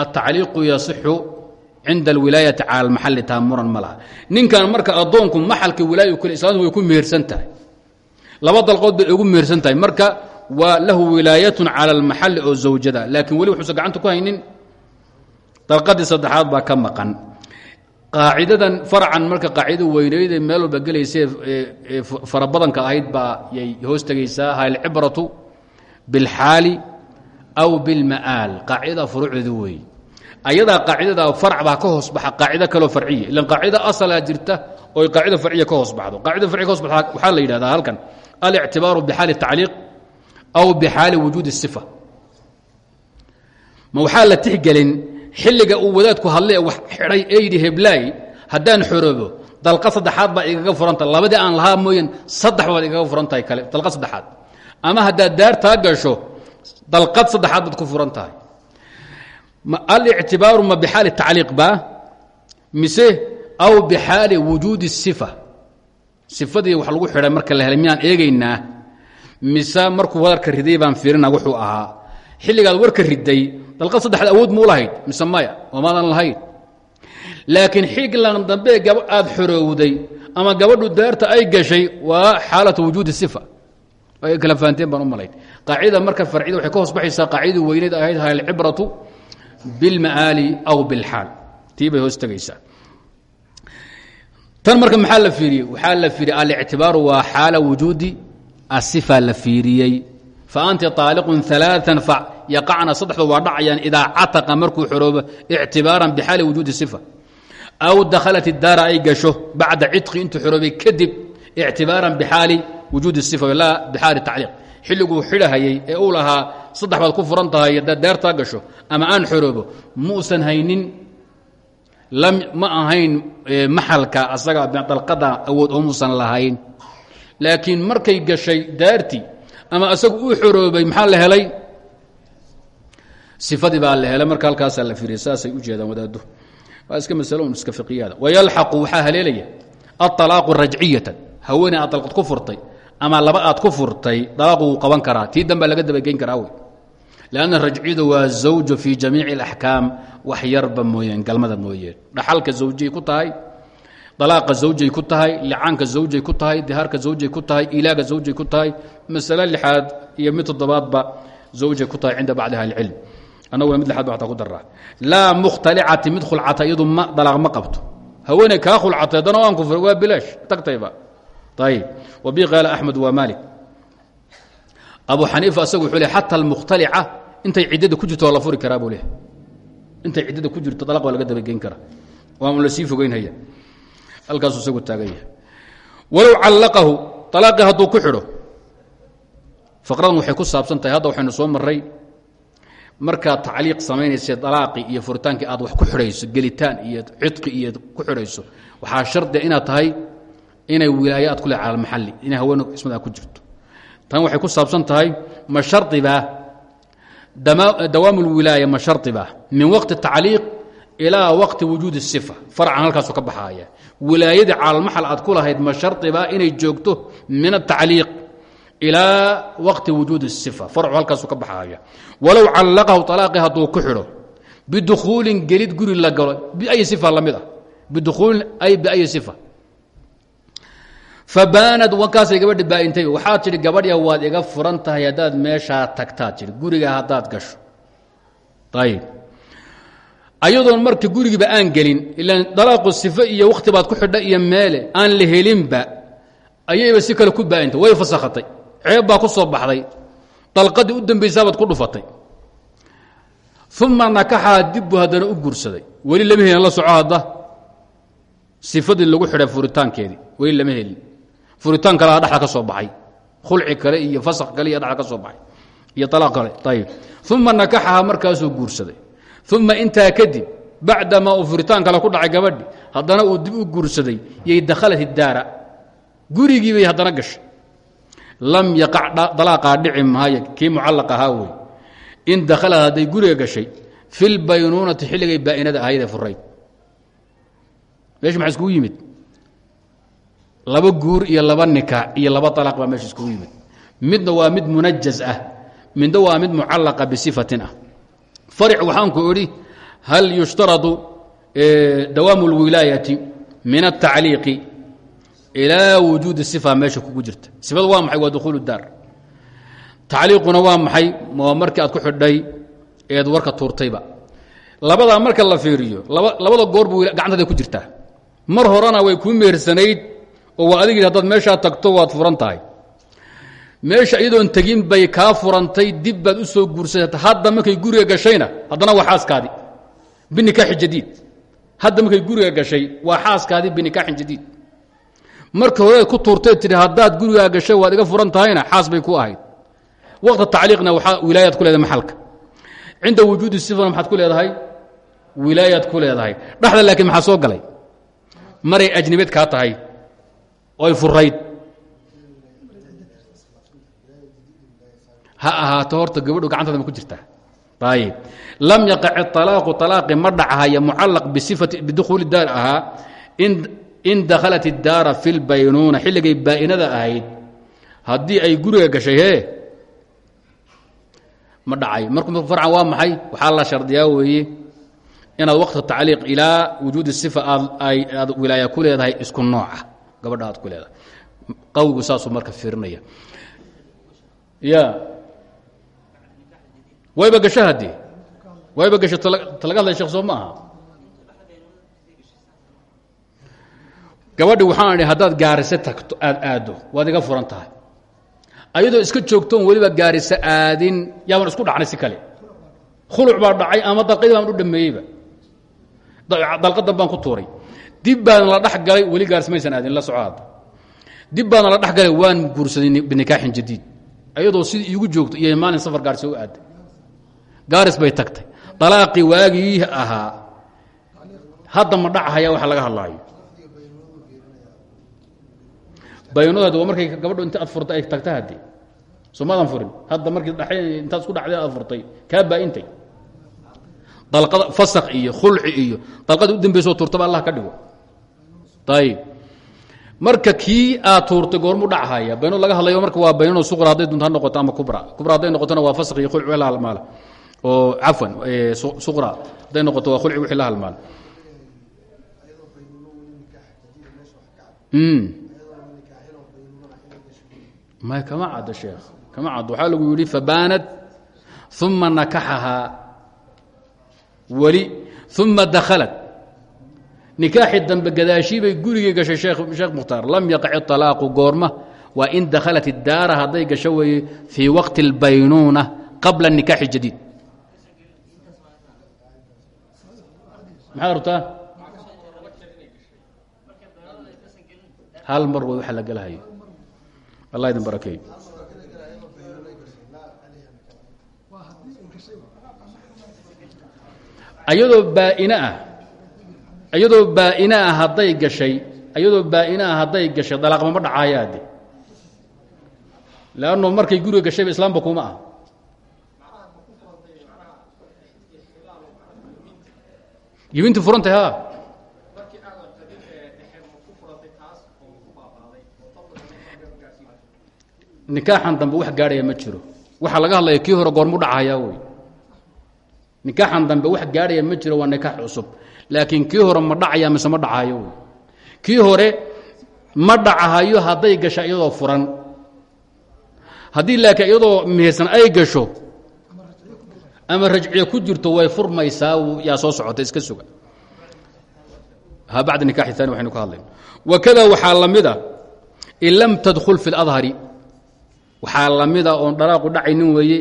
altacliiqu yasixu cinda alwilaayati cala almaxali taa muran ma laha. Ninkan marka addoonku maxalka wilaaya kule islaamtu way ku mehersan laba dalqood bay ugu mehersan marka waa lahu wilaayatun cala almaxali oo zawjada. Laakiin weli wuxuusan gacanta ku haynin dalqadii saddexaad baa ka maqan qaacidadan farcan marka qaacida weynayd ee meel walba gelaysae farabadanka ahayd baa yay hoos tegaysaa halcibratu bilxaali aw bilma'aal qaacidada furuucdeedu weeye ayadaa qaacidadaa farcba ka hoosbaxa qaacido kaloo farciya. Ilan qaacida asalha jirta oy qaacida farciya ka hoos baxdo. Qaacida farciya ka hoosbaxa waxaa la yidhahdaa halkan. Alictibaaru bixaali tacliiq aw bixaali wujuudi sifa. Ma waxaa la tixgelin xilliga uu wadaadku hadle wax xidhay ee yidhi heblaay haddaan xoroobo dalqad saddexaad baa igaga furanta labadii aan lahaa mooyan saddex baad igaga furan tahay kale dalqad saddexaad. Ama haddaad daartaa gasho dalqad saddexaad baad ku furan tahay alictibaaru ma bixaali tacliiq ba mise aw bixaali wujuudi الsifa sifadii wax lagu xidhay marka la helay miyaan eegaynaa? Mise markuu warka riday baan fiirina wuxuu ahaa xilligaad warka riday dalqad saddexda awood muu lahayd mise maya oomaadan lahayn. Laakiin xiglan dambe aad xorowday ama gabadhu daarta ay gashay waa xaalatu wujuudi sifa. Ay kala fahanteen baan u malayn marka farcida waxay ka hoos baxaysaa qaacidadii weyneed ahayd alcibratu bilma'aali aw bilxaal tii bay hoos tan marka maxaa la fiiriyey waxaa la fiiriyey alictibaaru waa xaala wujuudi asifa la fiiriyey faanti aaliqun aaaan yacna saddexda waa dhacayaan idaa cataqa markuu xoroobo ictibaaran bixaali wujuudi sifa aw dakhalat iddaara ay gasho bacda cidqi intuu xoroobay kadib ictibaaran bixaali wujuudi sifa laa bixaali tacliiq xilliguu xidhahayey ee uu lahaa saddex ku furan tahay gasho ama aan xoroobo muusan haynin ma ahayn maxalka asaga dalqada awood oo muusan lahayn laakiin markay gashay daartii ama asagu uu xoroobay maxaa la helay? Sifadii baa la helay marka halkaasaa la fiiriyay saasay u jeedaan wadaaddu. Waa iska masalo iska fiqiyada wayalxaqu waxaa haleelaya aطalaaqu rajciyatan haweeney aad dalqad ku furtay ama laba aad ku furtay dalaaqu wuu qaban karaa. Tii danbaa laga dabageyn karaa wey. Lanna rajciyadu waa zawjo fii jamiici اlaxkaam wax yarba mooyeen galmada mooyeen. Dhaxalka zawjay ku tahay dalaaqa zawjay ku tahay licaanka zawjay ku tahay dihaarka zawjay ku tahay ilaaga zawjay ku tahay masale lixaad iyo mid toddobaadba zawjay ku tahay cinda bacdi ahli cilm annaguna mid lixaad ba ataa ku daraa laa mukhtalicati mid khulcata iyadu ma dalaaq ma qabto haweeney kaa khulcatay haddana aan ku furay waa bilaash tagtayba ayib wabi qaala axmed waa maalik abu xaniifa asagu wuxuu le xata almukhtalica intay ciddada ku jirto waa la furi karaa buu leh intay ciddada ku jirto dalaq waa laga dabageyn karaa waa un la sii fogeynhaya halkaasuu isagu taagan yahay. Walow callaqahu alaaqii hadduu ku xidho faqradan waxay ku saabsan hadda waxaynu soo marray markaad tacliiq samaynaysa alaaqii iyo furitaankii aad wax ku xidhayso gelitaan iyo cidqi iyo ku xidhayso waxaa shardia inaad tahay inay wilaayo aad ku le cala almaxalli inay haween ismadaa ku jirto. Tan waxay ku saabsan tahay ma sharibaa dawaam اlwilaaya ma sharibaa min waqti tacliiq ilaa waqti wujuudi sifa farcan halkaasu ka baxaaya. Wilaayadii caalalmaxal aad ku lahayd ma shardiba inay joogto min atacliiq ilaa waqti wujuudi sifa farcu halkaasu ka baxaaya. Walow callaqahu alaaqi hadduu ku xidho bidukhuulin guri la galo biayi sifa la mid ah bidukhuulin ay biayi sifa. Fa baanad wankaasay gabadhi baaintay waxaad tidhi gabadhya waad iga furan tahay haddaad meeshaa tagtaad guriga haddaad gasho. Ayb ayadoon marka gurigiiba aan gelin ilaan dalaaqu sifo iyo wakhti baad ku xidha iyo meele aan la helinba ayayba si kale ku baaintay way fasakhatay ceeb baa ku soo baxday dalqadii u dambaysaabaad ku dhufatay. Uma nakaxaa dibbu haddana u guursaday weli lama helin la soco sifadii lagu xidhay furitaankeedii weli lama helin. Furitaan kalea dhexda ka soo baxay khulci kale iyo fask kale iyo dhexda ka soo baxay iyo alaaq kale ayib uma nakaxaha markaasuu guursaday uma intaa kadib bacdamaa uu furitaan kale ku dhacay gabadhi haddana uu dib u guursaday yay dakhalat daara gurigii bay haddana gashay. Lam yaqac dalaaqaa dhici maayo kii mucallaq ahaa wey in dakhalad hadday guriga gashay fi lbaynuunati xilligay baa'inada ahaydee furayd meesha iskugu yimid? Laba guur iyo laba nikaax iyo laba alaaq baa meesha iskugu yimid. Midna waa mid munajaz ah midna waa mid mucallaqa bisifatin ah farc waxaanku idhi hal yushtaradu dawaamu اlwilaayati min الtacliiqi ilaa wujuudi sifa meesha kugu jirta sifadu waa maxay waa dukhuulu daar tacliiquna waa maxay waa markii aad ku xidhay eed warka tuurtayba labadaa marka la fiiriyo labada goor bu gacantaada ku jirtaa mar horena way kuu meersanayd oo waa adigii haddaad meeshaa tagto waad furan tahay meesha iyadoon tegin bay kaa furantay dib baad u soo guursata hadda markay guriga gashayna haddana waa xaaskaadi. Binikaaxi jadiid. Hadda markay guriga gashay waa xaaskaadi binikaaxin jadiid. Marka hore ku tuurtay tihi haddaad gurigaa gashay waad iga furan tahayna bay ku ahayd. Waqta tacliiqna waxaa wilaayaad ku leedahay maxalka. Cinda wujuudi sifana maxaad ku leedahay? Wilaayaad ku leedahay. Dhexda laakiin maxaa soo galay? Maray ajnibad kaa tahay. Oy furayd ha ahaato horta gabadhu gacantaada ma ku jirtaa ayib lam yaqac alaaqu alaaqi ma dhachaya mucalaq bidukhuuli daar ahaa in dakhalat اdaara fi lbaynuuna xilligay baa'inada ahayd haddii ay guriga gashay he ma marku farcan waa maxay? Waxaa la shardiyaa weeye inaad waqti tacliiq ilaa wujuudi sifa aad wilaaya ku isku nooca gabadha aad qawigu saasuu marka fiirinaya ya wayba gasho haddii wayba gasho talaga hadlay sheekh soo ma aha gabadhi waxaan idhi haddaad gaarise tagto aad aaddo waad iga furan tahay. Ayadoo iska joogtoon weliba gaarisa aadin yaaban isku dhacnay si kale. Khuluc baa dhacay ama dalqadii baan u dhameeyeyba. Dalqadan baan ku tuuray. Dib baana la dhex galay weli gaaris maysan aadin la soco hadda dib baana la dhex galay waan guursaday binikaaxin jadiid. Ayadoo sidii iigu joogto iyo maalin safar gaarisa u aaday gaaris bay tagtay. Dalaaqii waagii ahaa. Hadda ma dhacahaya waxa laga hadlaayo. Baynadood waa markay gabadho inta aad furtay ay tagta haddii. Soomaadan furin. Hadda markii dha intaad isku dhacday aad furtay kaa baa-intay dalqada fasak iyo khulci iyo dalqadii u dambaysoo tuurtaba allah ka dhigo. Ayib marka kii aad tuurtay goormu dhachaya baynood laga hadlayo marka waa baynano suqra dunta noqoto ama kubra. Kubra hadday waa fasak iyo khulci wixii la halmaala oo cafwan suqra haday noqoto waa khulci wixii la halmaan. Hmm. May kama caddo sheekh kama caddo. Waxaa lagu yidhi fabaanad uma nakaxahaa weli uma dakhalat. Nikaaxi dambe gadaashii bay gurigii gashay sheekh mukhtaar. Lam yaqaci alaaqu goorma waa in dakhalat idaara hadday gasho weye fii waqti اlbaynuuna qabla nikaaxi jadiid. Maxaad rabtaa? Hal mar way waxa la gelahayo allah idin barakeeyo ayadoo baaina ah ayadoo baaina ah hadday gashay ayadoo baaina ah hadday gashay dalaaqma ma dhacaayaade leanno markay guriga gashayba islaamba kuma ah yibinti furantay ha dambe wax gaadhaya ma jiro. Waxaa laga hadlaya kii hore goormu dhacayaa wey nikaaxan dambe wax gaadhaya ma jiro waa nikaax cusub. Laakiin kii hore ma dhacaya mise ma dhacayo wey kii hore ma dhacahayo hadday gasha iyadoo furan. Haddii laakiin iyadoo mihirsan ay gasho ama rajciya ku jirto way furmaysaa yaa soo socota iska suga. Bacda nikaxi tani waxaynu ka hadlayna wakada waxaa la mida in lam tadkhul fi اladhari waxaa lamida oon dhalaaqu dhacaynin weeye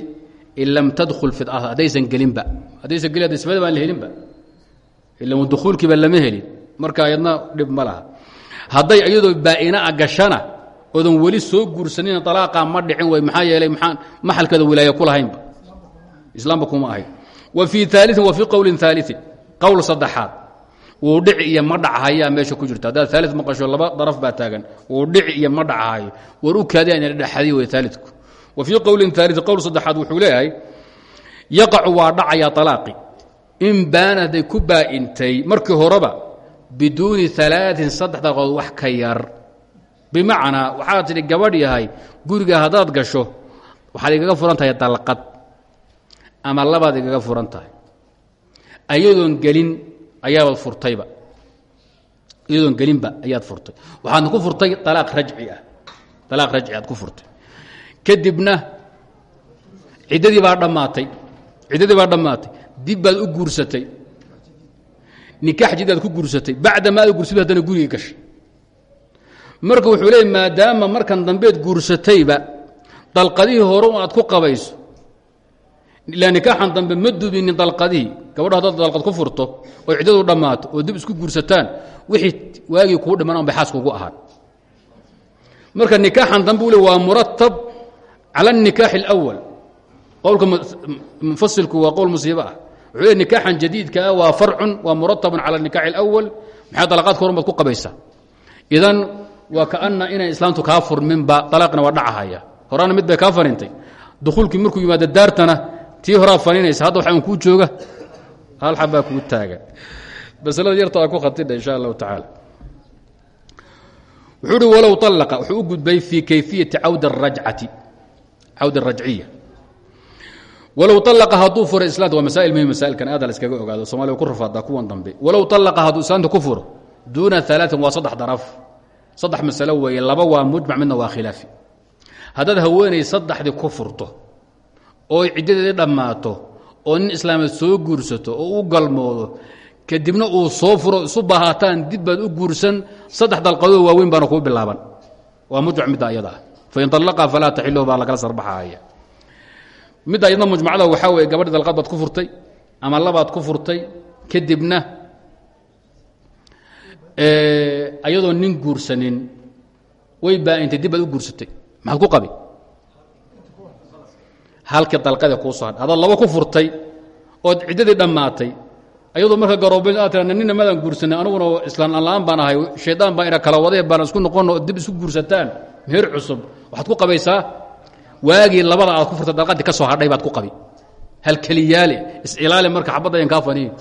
in lam tadkhul fi اladhar haddaysan gelinba. Haddaysan gelin ismada baan la helinba. Ila dukuulkiiba lama helin. Marka ayadna dhib ma laha. Hadday iyadoo baainaa gashana oodan weli soo guursanina alaaqa ma dhicin way maxaa yeelay maa maxalkeeda wilaaya ku lahaynba islaamba kuma ahayn wa fii aaliin wa fii qowlin aaliin qowl saddexaad. Wuu dhici iyo ma meesha ku jirta. Haddaad aali maqasho laba daraf baa taagan. Wuu dhici iyo ma war u kaadi ayna dhexadiy wey aaliku wa fii qowlin aaliin qowl saddexaad wuxuu leeyahay yaqacu waa dhacaya alaaqi in baana hadday ku baa'intay markii horeba biduuni alaain saddex daqood wax ka yar. Bimacnaa waxaad tidhi gabadh yahay guriga haddaad gasho waxaad igaga furan tahay ama labaad igaga furan tahay. Ayadoon gelin ayaabad furtayba. Iyadoon gelinba ayaad furtay. Waxaadna ku furtay alaaq rajci ah. Alaaq rajci aad ku furtay. Kadibna ciddadii baa dhammaatay. Ciddadii baa dhammaatay. Dib baad u guursatay. Nikaax jid aad ku guursatay. Bacda ma guursatay haddana gurigii gashay. Marka wuxuu leeyay maadaama markan dambeed guursatayba dalqadihii hore aad ku qabayso ilaa nikaaxan dambe ma dubinin dalqadihii gabadha haddaad dalqad ku furto oo ciddadu dhammaato oo dib isku guursataan wixii waagii kuu dhiman aan baxaas kugu ahaan. Marka nikaaxan dambe u le waa muratab cala anikaaxi alawal qowlka mufasilku waa qowl musiibo ah. Wuxuu le nikaaxan jadiidka ah waa farcun waa muratabun cala anikaaxi alawal maxaa dalaqaadka horun baad ku qabaysaa? Idan waa kaana inay islaamtu kaa furminba dalaaqna waa dhacahaya. Horaana mid bay kaa farintay dukhuulkii markuu yimaado daartana tii horaa faninaysa hadda waxaan kuu jooga hal xabbaa kuu taaga. Masalada yarta aa ku khatidha insha allahu tacaala. Wuxuu uhi walow alaqa wuxuu u gudbay fii kayfiyati cawd arajcati cawd arajciya walow alaqa hadduu furo islaanta waa masaa'il muhiim masaa'ilkan aada la iskaga ogaado somalia ku rafaadaa kuwan dambe. Walow alaqa hadduu islaanta ku furo duuna alaain waa saddex daraf saddex masalo weeye laba waa mujmac midna waa khilaafi. Haddaad haweenay saddexdii ku furto oo ciddadeedii dhammaato oo nin islaameed soo guursato oo u galmoodo kadibna uu soo furo isu bahaataan dib u guursan saddex dalqadoo waaweyn baana kuu bilaaban. Waa mujmac midda ayada. Ah fain allaqaa falaa taxiluhu baa lagala sarbaxaaya midda ayadna mujmacda waxaa weeye gabadhi dalqad ku furtay ama labaad ku furtay kadibna ayadoo nin guursanin way baaintay dib baad u guursatay. Maxaad ku qabi halkii dalqade kuu soo hadh laba ku furtay ood ciddadii dhammaatay. Ayadoo marka garoobayn aad tira nina maadaan guursanay aniguna islaan aan-la-aan baan ahay shaydaan baa ina kala waday baan isku noqono dib isu guursataan. Meher cusub. Waxaad ku qabaysaa? Waagii labada aad ku furtay dalqadii ka soo hadhay baad ku qabi. Halkeliyaale is-ilaali marka xabadda ayan kaa faniyo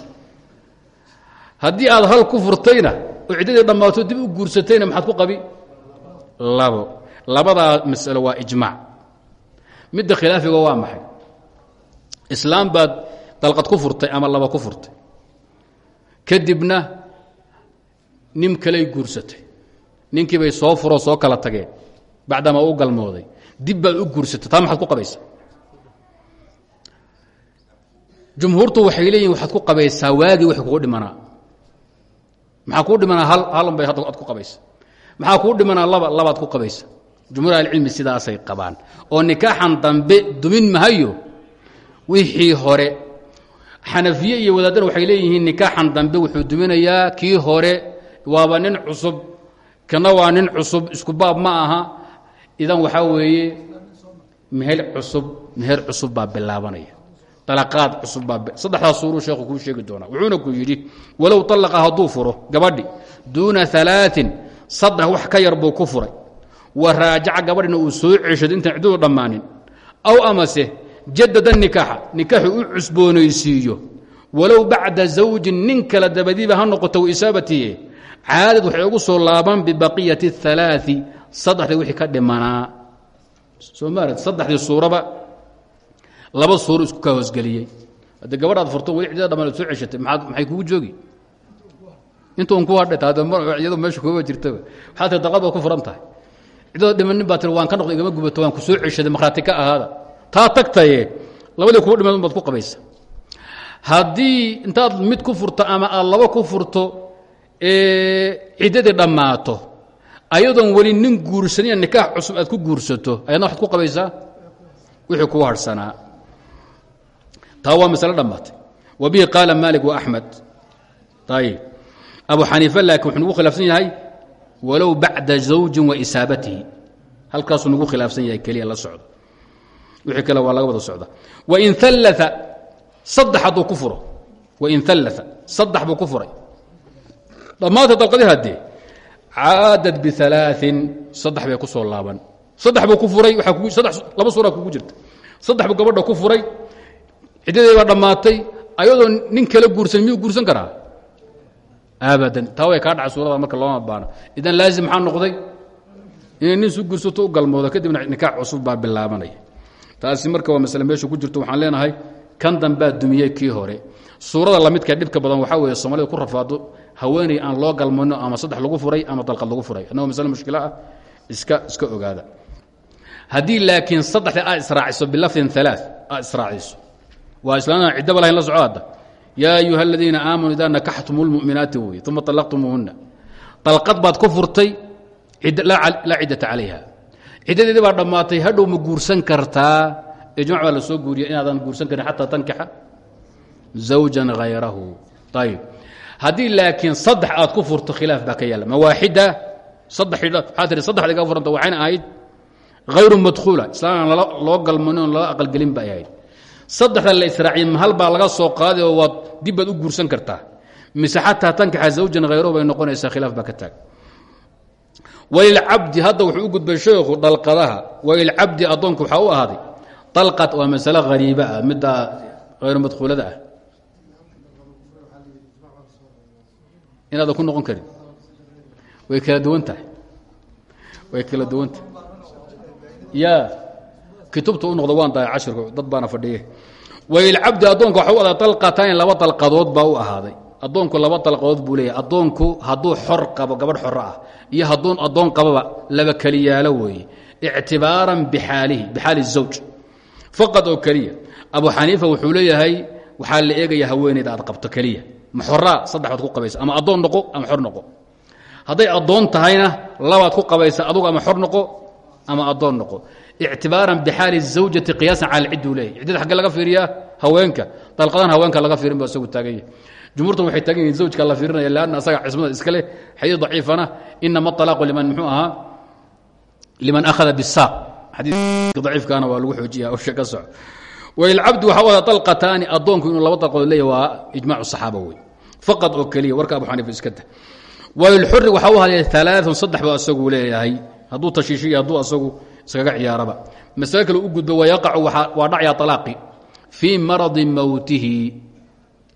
haddii aad hal ku furtayna oo ciddadii dhammaato dib u guursatayna maxaad ku qabi? Labo. Labadaa masalo waa ijmaac midda khilaafiga waa maxay? Islaam baad dalqad ku furtay ama laba ku furtay? Kadibna nin kaley guursatay. Ninkii bay soo furoo soo kala tageen. Bacdamaa u galmooday. Dib baad u guursatay. Taa maxaad ku qabaysaa? Jumhuurtu waxay leeyihiin waxaad ku qabaysaa waagii wixii kugu dhimanaa. Maxaa kuu dhimanaa? Hal halun bay ad ku qabaysa maxaa kuu dhimanaa? Laba labaad ku qabaysa jumhuur ahlicilmi sidaasay qabaan. oo nikaaxan dambe dumin mahayo wixii hore. Xanafiye iyo wadaadana waxay leeyihiin nikaaxan dambe wuxuu duminayaa kii hore waaba nin cusub kana waa nin cusub isku baab ma aha. Idan waxaa weeye meher cusub meher cusub baa bilaabanaya. Dalaqaad cusub baa saddexdaas suuruu sheekhu kuu sheegi doonaa. Wuxuuna ku yidhi walow talaqa hadduu gabadhi duuna alaain saddex wax ka yar ku furay wa raajaca gabadhina uu soo ceshado intaan ciddadu dhammaanin. Aw amase jadada nikaaxa nikaaxu u cusboonaysiiyo. Walow bacda zawjin nin kale dabadiiba ha noqoto isaabatiye caadad ugu soo laaban bibaqiyati اalaai saddexdii wixii ka dhimanaa soo maarad saddexdii suuraba laba suuro isku kaa hoosgeliyey. Haddii gabadhaad furto weli ciddada dhamaan soo ceshatay maxay kugu joogi? Intuun ku hadhay taiyado meesha kuba jirtaba. Waxaa tii daqad ku furan ciddada dhimanin baa tiri waan ka noqday igama gubato waan ku soo ceshaday makhraati ka taa tagtaye labadii kugu dhiman baad ku qabaysa. Haddii intaad mid ku furto ama aad laba ku furto ciddadii dhammaato ayadoon weli nin guursanina nikaax cusub aad ku guursato ayadna waxaad ku qabaysaa? Wixii kuu harhsanaa taa waa masale dhammaatay. Wa bihi qaala wa axmed. Ayib abu xaniife laakiin wuxuu khilaafsan yahay walow bacda zawjin wa isaabatihi. Halkaasuu nagu khilaafsan yahay keliya la socdo. Wixii kale waa laga wada socda. Wain alaa saddex hadduu ku furo. Wain alaa saddex buu ku furay. Dhammaanta dalqadii haddee caadad bialaain saddex bay ku soo laaban. Saddex buu ku furay laba suuraa kugu jirta. Saddex buu gabadha ku furay ciddadeed baa dhammaatay ayadoo nin kala guursan miyuu guursan karaa abadan. Taa way kaa dhaca suurada marka looma baano idan laazim maxaa noqday? Inay nin su guursato u galmoodo kadibna nikaax cusub baa bilaabanaya. Taasi marka waa masle meesha ku jirto waxaan leenahay kan dambaa dumiyey kii hore. Suurada lamidka dhibka badan waxaa weeye soomaalida ku rafaado haweeney aan loo galmano ama saddex lagu furay ama dalqad lagu furay. Annagoo masle mushkilo ah iska iska ogaada. Haddii laakiin saddexda aad israaciso bilafdin alaa israaciso. Waa islaamna ciddaba lahayn la soco yaa ayuha aladiina aamanuu idaa nakaxtum lmu'minaati wey uma طalaqtumuuhunna dalqad baad ku furtay laa ciddata calayha ciddadeedii baa dhammaatay hadhow ma guursan kartaa ijmac baa la soo guuriya inaadan guursan karin xataa tankixa zawjan hayrahu ayib haddii laakiin saddex aad ku furto khilaaf baa ka yaalla mawaaxida saddex waxaa tihi saddexda iga furanta waxayna ahayd hayru madkhuula islaam aan loo galmanin oo lala aqalgelin bay ahayd saddexda la israaciye mahal baa laga soo qaaday oo waad dib baad u guursan kartaa? Mise xataa tankixa zawjan hayrahu bay noqonaysaa khilaaf baa ka taag. Walilcabdi hadda wuxuu u gudbay sheekhu dhalqadaha walilcabdi addoonka waxaa u ahaaday alqat waa masale hariiba ah midda hayru madkhuulada ah. Inaadan ku noqon karin. Way kala duwan tahay. Way kala duwan tahay. Ya kitubta u noqdo waan dahay cashirku dad baana fadhiye. Wailcabdi addoonka waxa u adaa dalqataani laba dalqadood baa u ahaaday. Addoonku laba dalqadood buu leeyahy addoonku hadduu xor qabo gabadh xoro ah iyo hadduu addoon qababa laba keliyaalo weeye. Ictibaaran bixaalihi bixaali zawj. Faqad oo keliya. Abu xaniifa wuxuu leeyahay waxaa la eegaya haweeneyda aad qabto keliya. Ma xoraa saddex ku qabaysa ama addoon noqo ama xor noqo. Hadday addoon tahayna labaad ku qabaysa adugu ama xor noqo ama addoon noqo ictibaaran bixaali zawjati qiyaasan cala cidduu leeyahy ciddada xagge laga fiiriyaa haweenka dalqadan haweenka laga fiirin ba isagu taagan yahay jumhuurtan waxay taagan zawjka la fiirinaya lanna asaga cismada iska leh xadiid daciifana inama alaaqu liman muxuu ahaa liman akhada bisaaq xadiidka daciifkaana waa lagu xoojiya oshe ka soco wailcabdu waxa u ada dalqataani addoonku inuu laba dalqadood leeyahy waa ijmacu saxaaba wey faqad oo warka abu xaniifa iska dah walilxuri waxa u hadlaya alaaun saddex ba leeyahay hadduu tashiishiyo hadduu asagu iskaga ciyaaraba. Masale kale u gudbo wayaqacu waa dhacyaa alaaqi fii maradi mowtihi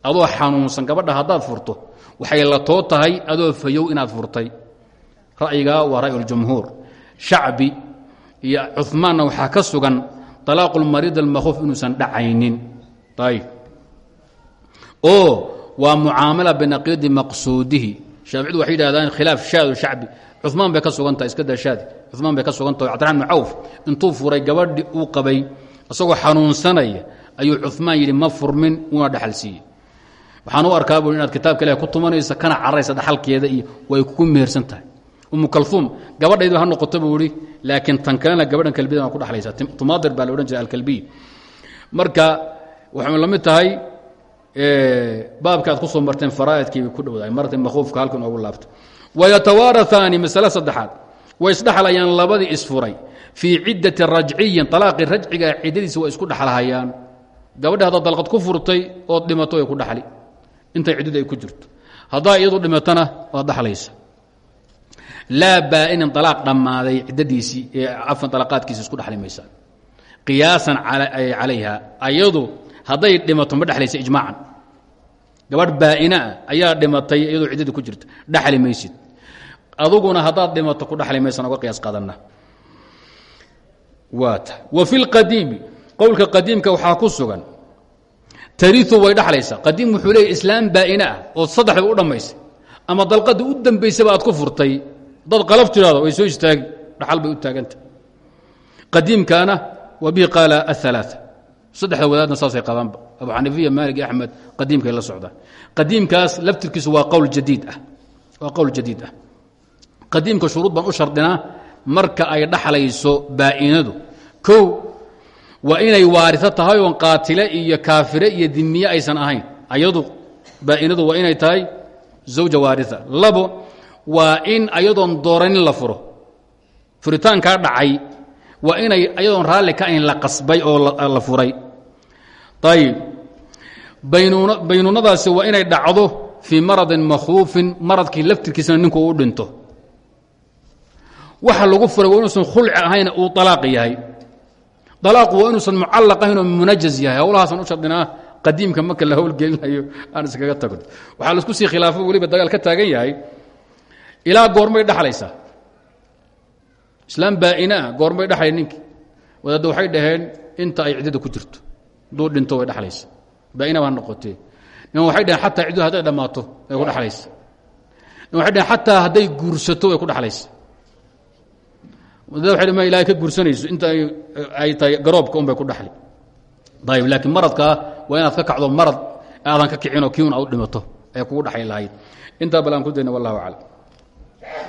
adoo xanuunsan gabadha haddaad furto waxay la too tahay adoo fayow inaad furtay. Ra'yigaa waa ra'yu اljumhuur shacbi iyo cumaanna waxaa ka sugan alaaqu lmariid almakhuuf inuusan dhacaynin. Ayb oo waa mucaamala binaqiidi maqsuudihi shaaficdu waxay yidhahdaan khilaaf shaadu shacbi. Cumaan bay ka sugantahay iska daa shaadi cumaan bay ka sugantahay cabdiraxman bn cawf. Intuu furay gabadhi uu qabay isagoo xanuunsanaya ayuu cumaan yidhi ma furmin una dhaxal siiyey. Waxaan u arkaa bui inaad kitaabka ilahi ku tumanaysa kana caraysa dhaxalkeeda iyo way kugu mehersan tahay. Umu kalfuum gabadhaydu ha noqoto buu ihi laakiin tan kalena gabadhan kalbiyada ku dhaxlaysa tumaadir baa la odhan jiray alkalbiy marka waxay la mid tahay baabka aad ku soo marteen faraa'idkiibay ku dhowdahay marta makhuufka halkan oogu laabto. Wayatawaaraثaani masale saddexaad. Way isdhexlayaan labadii isfuray. Fii ciddati rajciyin alaaqii rajciga ciddadiisa waa isku dhexlahayaan gabadhi haddaad dalqad ku furtay ood dhimato way ku dhaxli. Intay ciddadu ay ku jirto. Haddaa iyadu dhimatona waad dhaxlaysa. Laa baa'inin alaaq dhammaaday ciddadiisii afan alaaqaadkiisa isku dhexli qiyaasan calayha. Ayadu hadday dhimato ma dhexlaysa ijmaacan gabadh baa'inaa ayaa dhimatay iyadoo ciddadii ku jirta dhaxli maysid aduguna haddaad dhimato ku dhaxli maysan oga qiyaas qadanna waata wa fi lqadiimi qowlka qadiimka waxaa ku sugan tariu way dhaxlaysaa qadiim wuxuu leeyay islaam baa'ina ah oo saddexda u dhammaysay ama dalqadii u dambaysaba aad ku furtay dad qalaf tidhahdo way soo istaagi dhaxal bay u taaganta qadiimkaana wa bihi qaala aلثalaaث saddexda wadaadna saasay qabaanba abu xaniifiya maalig iyo axmed qadiimkay la socdaan. Qadiimkaas laftirkiisu waa qowl jadiid ah. Waa qowl jadiid ah. Qadiimka shuruud baan u shardinaa marka ay dhaxlayso baa'inadu kow waa inay waarito tahay oon qaatile iyo kaafire iyo dimiye aysan ahayn. Ayadu baa'inadu waa inay tahay zawja waaria labo waa in ayadoon dooranin la furo. Furitaankaa dhacay waa inay ayadoon raalli ka ahayn la qasbay oo la furay. Ayib baynuunadaasi waa inay dhacdo fii maradin makhuufin maradkii laftirkiisana ninku u dhinto. Waxa lagu furay waa inuusan khulci ahayn uu alaaq yahay. Alaaqu waa inuusan mucallaq ahayn oo munajaz yahay. Howlahaasaan u shardinaa qadiimka marka la howlgelinayo aan iskaga tagno waxaa la isku sii khilaafo weliba dagaal ka taagan yahay. Ilaa goormay dhaxlaysaa islaam baa'inaa goormay dhaxlay ninki. Wadaadda waxay dhaheen inta ay ciddada ku jirto. Hadduu dhinto way dhaxlaysa. Baa'ina baa noqotee. Waxay dhaheen xataa ciddadu hadday dhammaato way ku dhaxlaysa. Niman waxay dhaheen xataa hadday guursato way ku dhaxlaysa. Wadaadda waxay dhaheen ma ka guursanayso inta ay tahay garoobka un ku dhaxli. Ayib laakiin maradkaa waa inaad ka kacdo marad aadan ka kicinoo kiun aad u dhimato ee kugu dhaxay lahayd intaa bal ku dayna wallahu aclam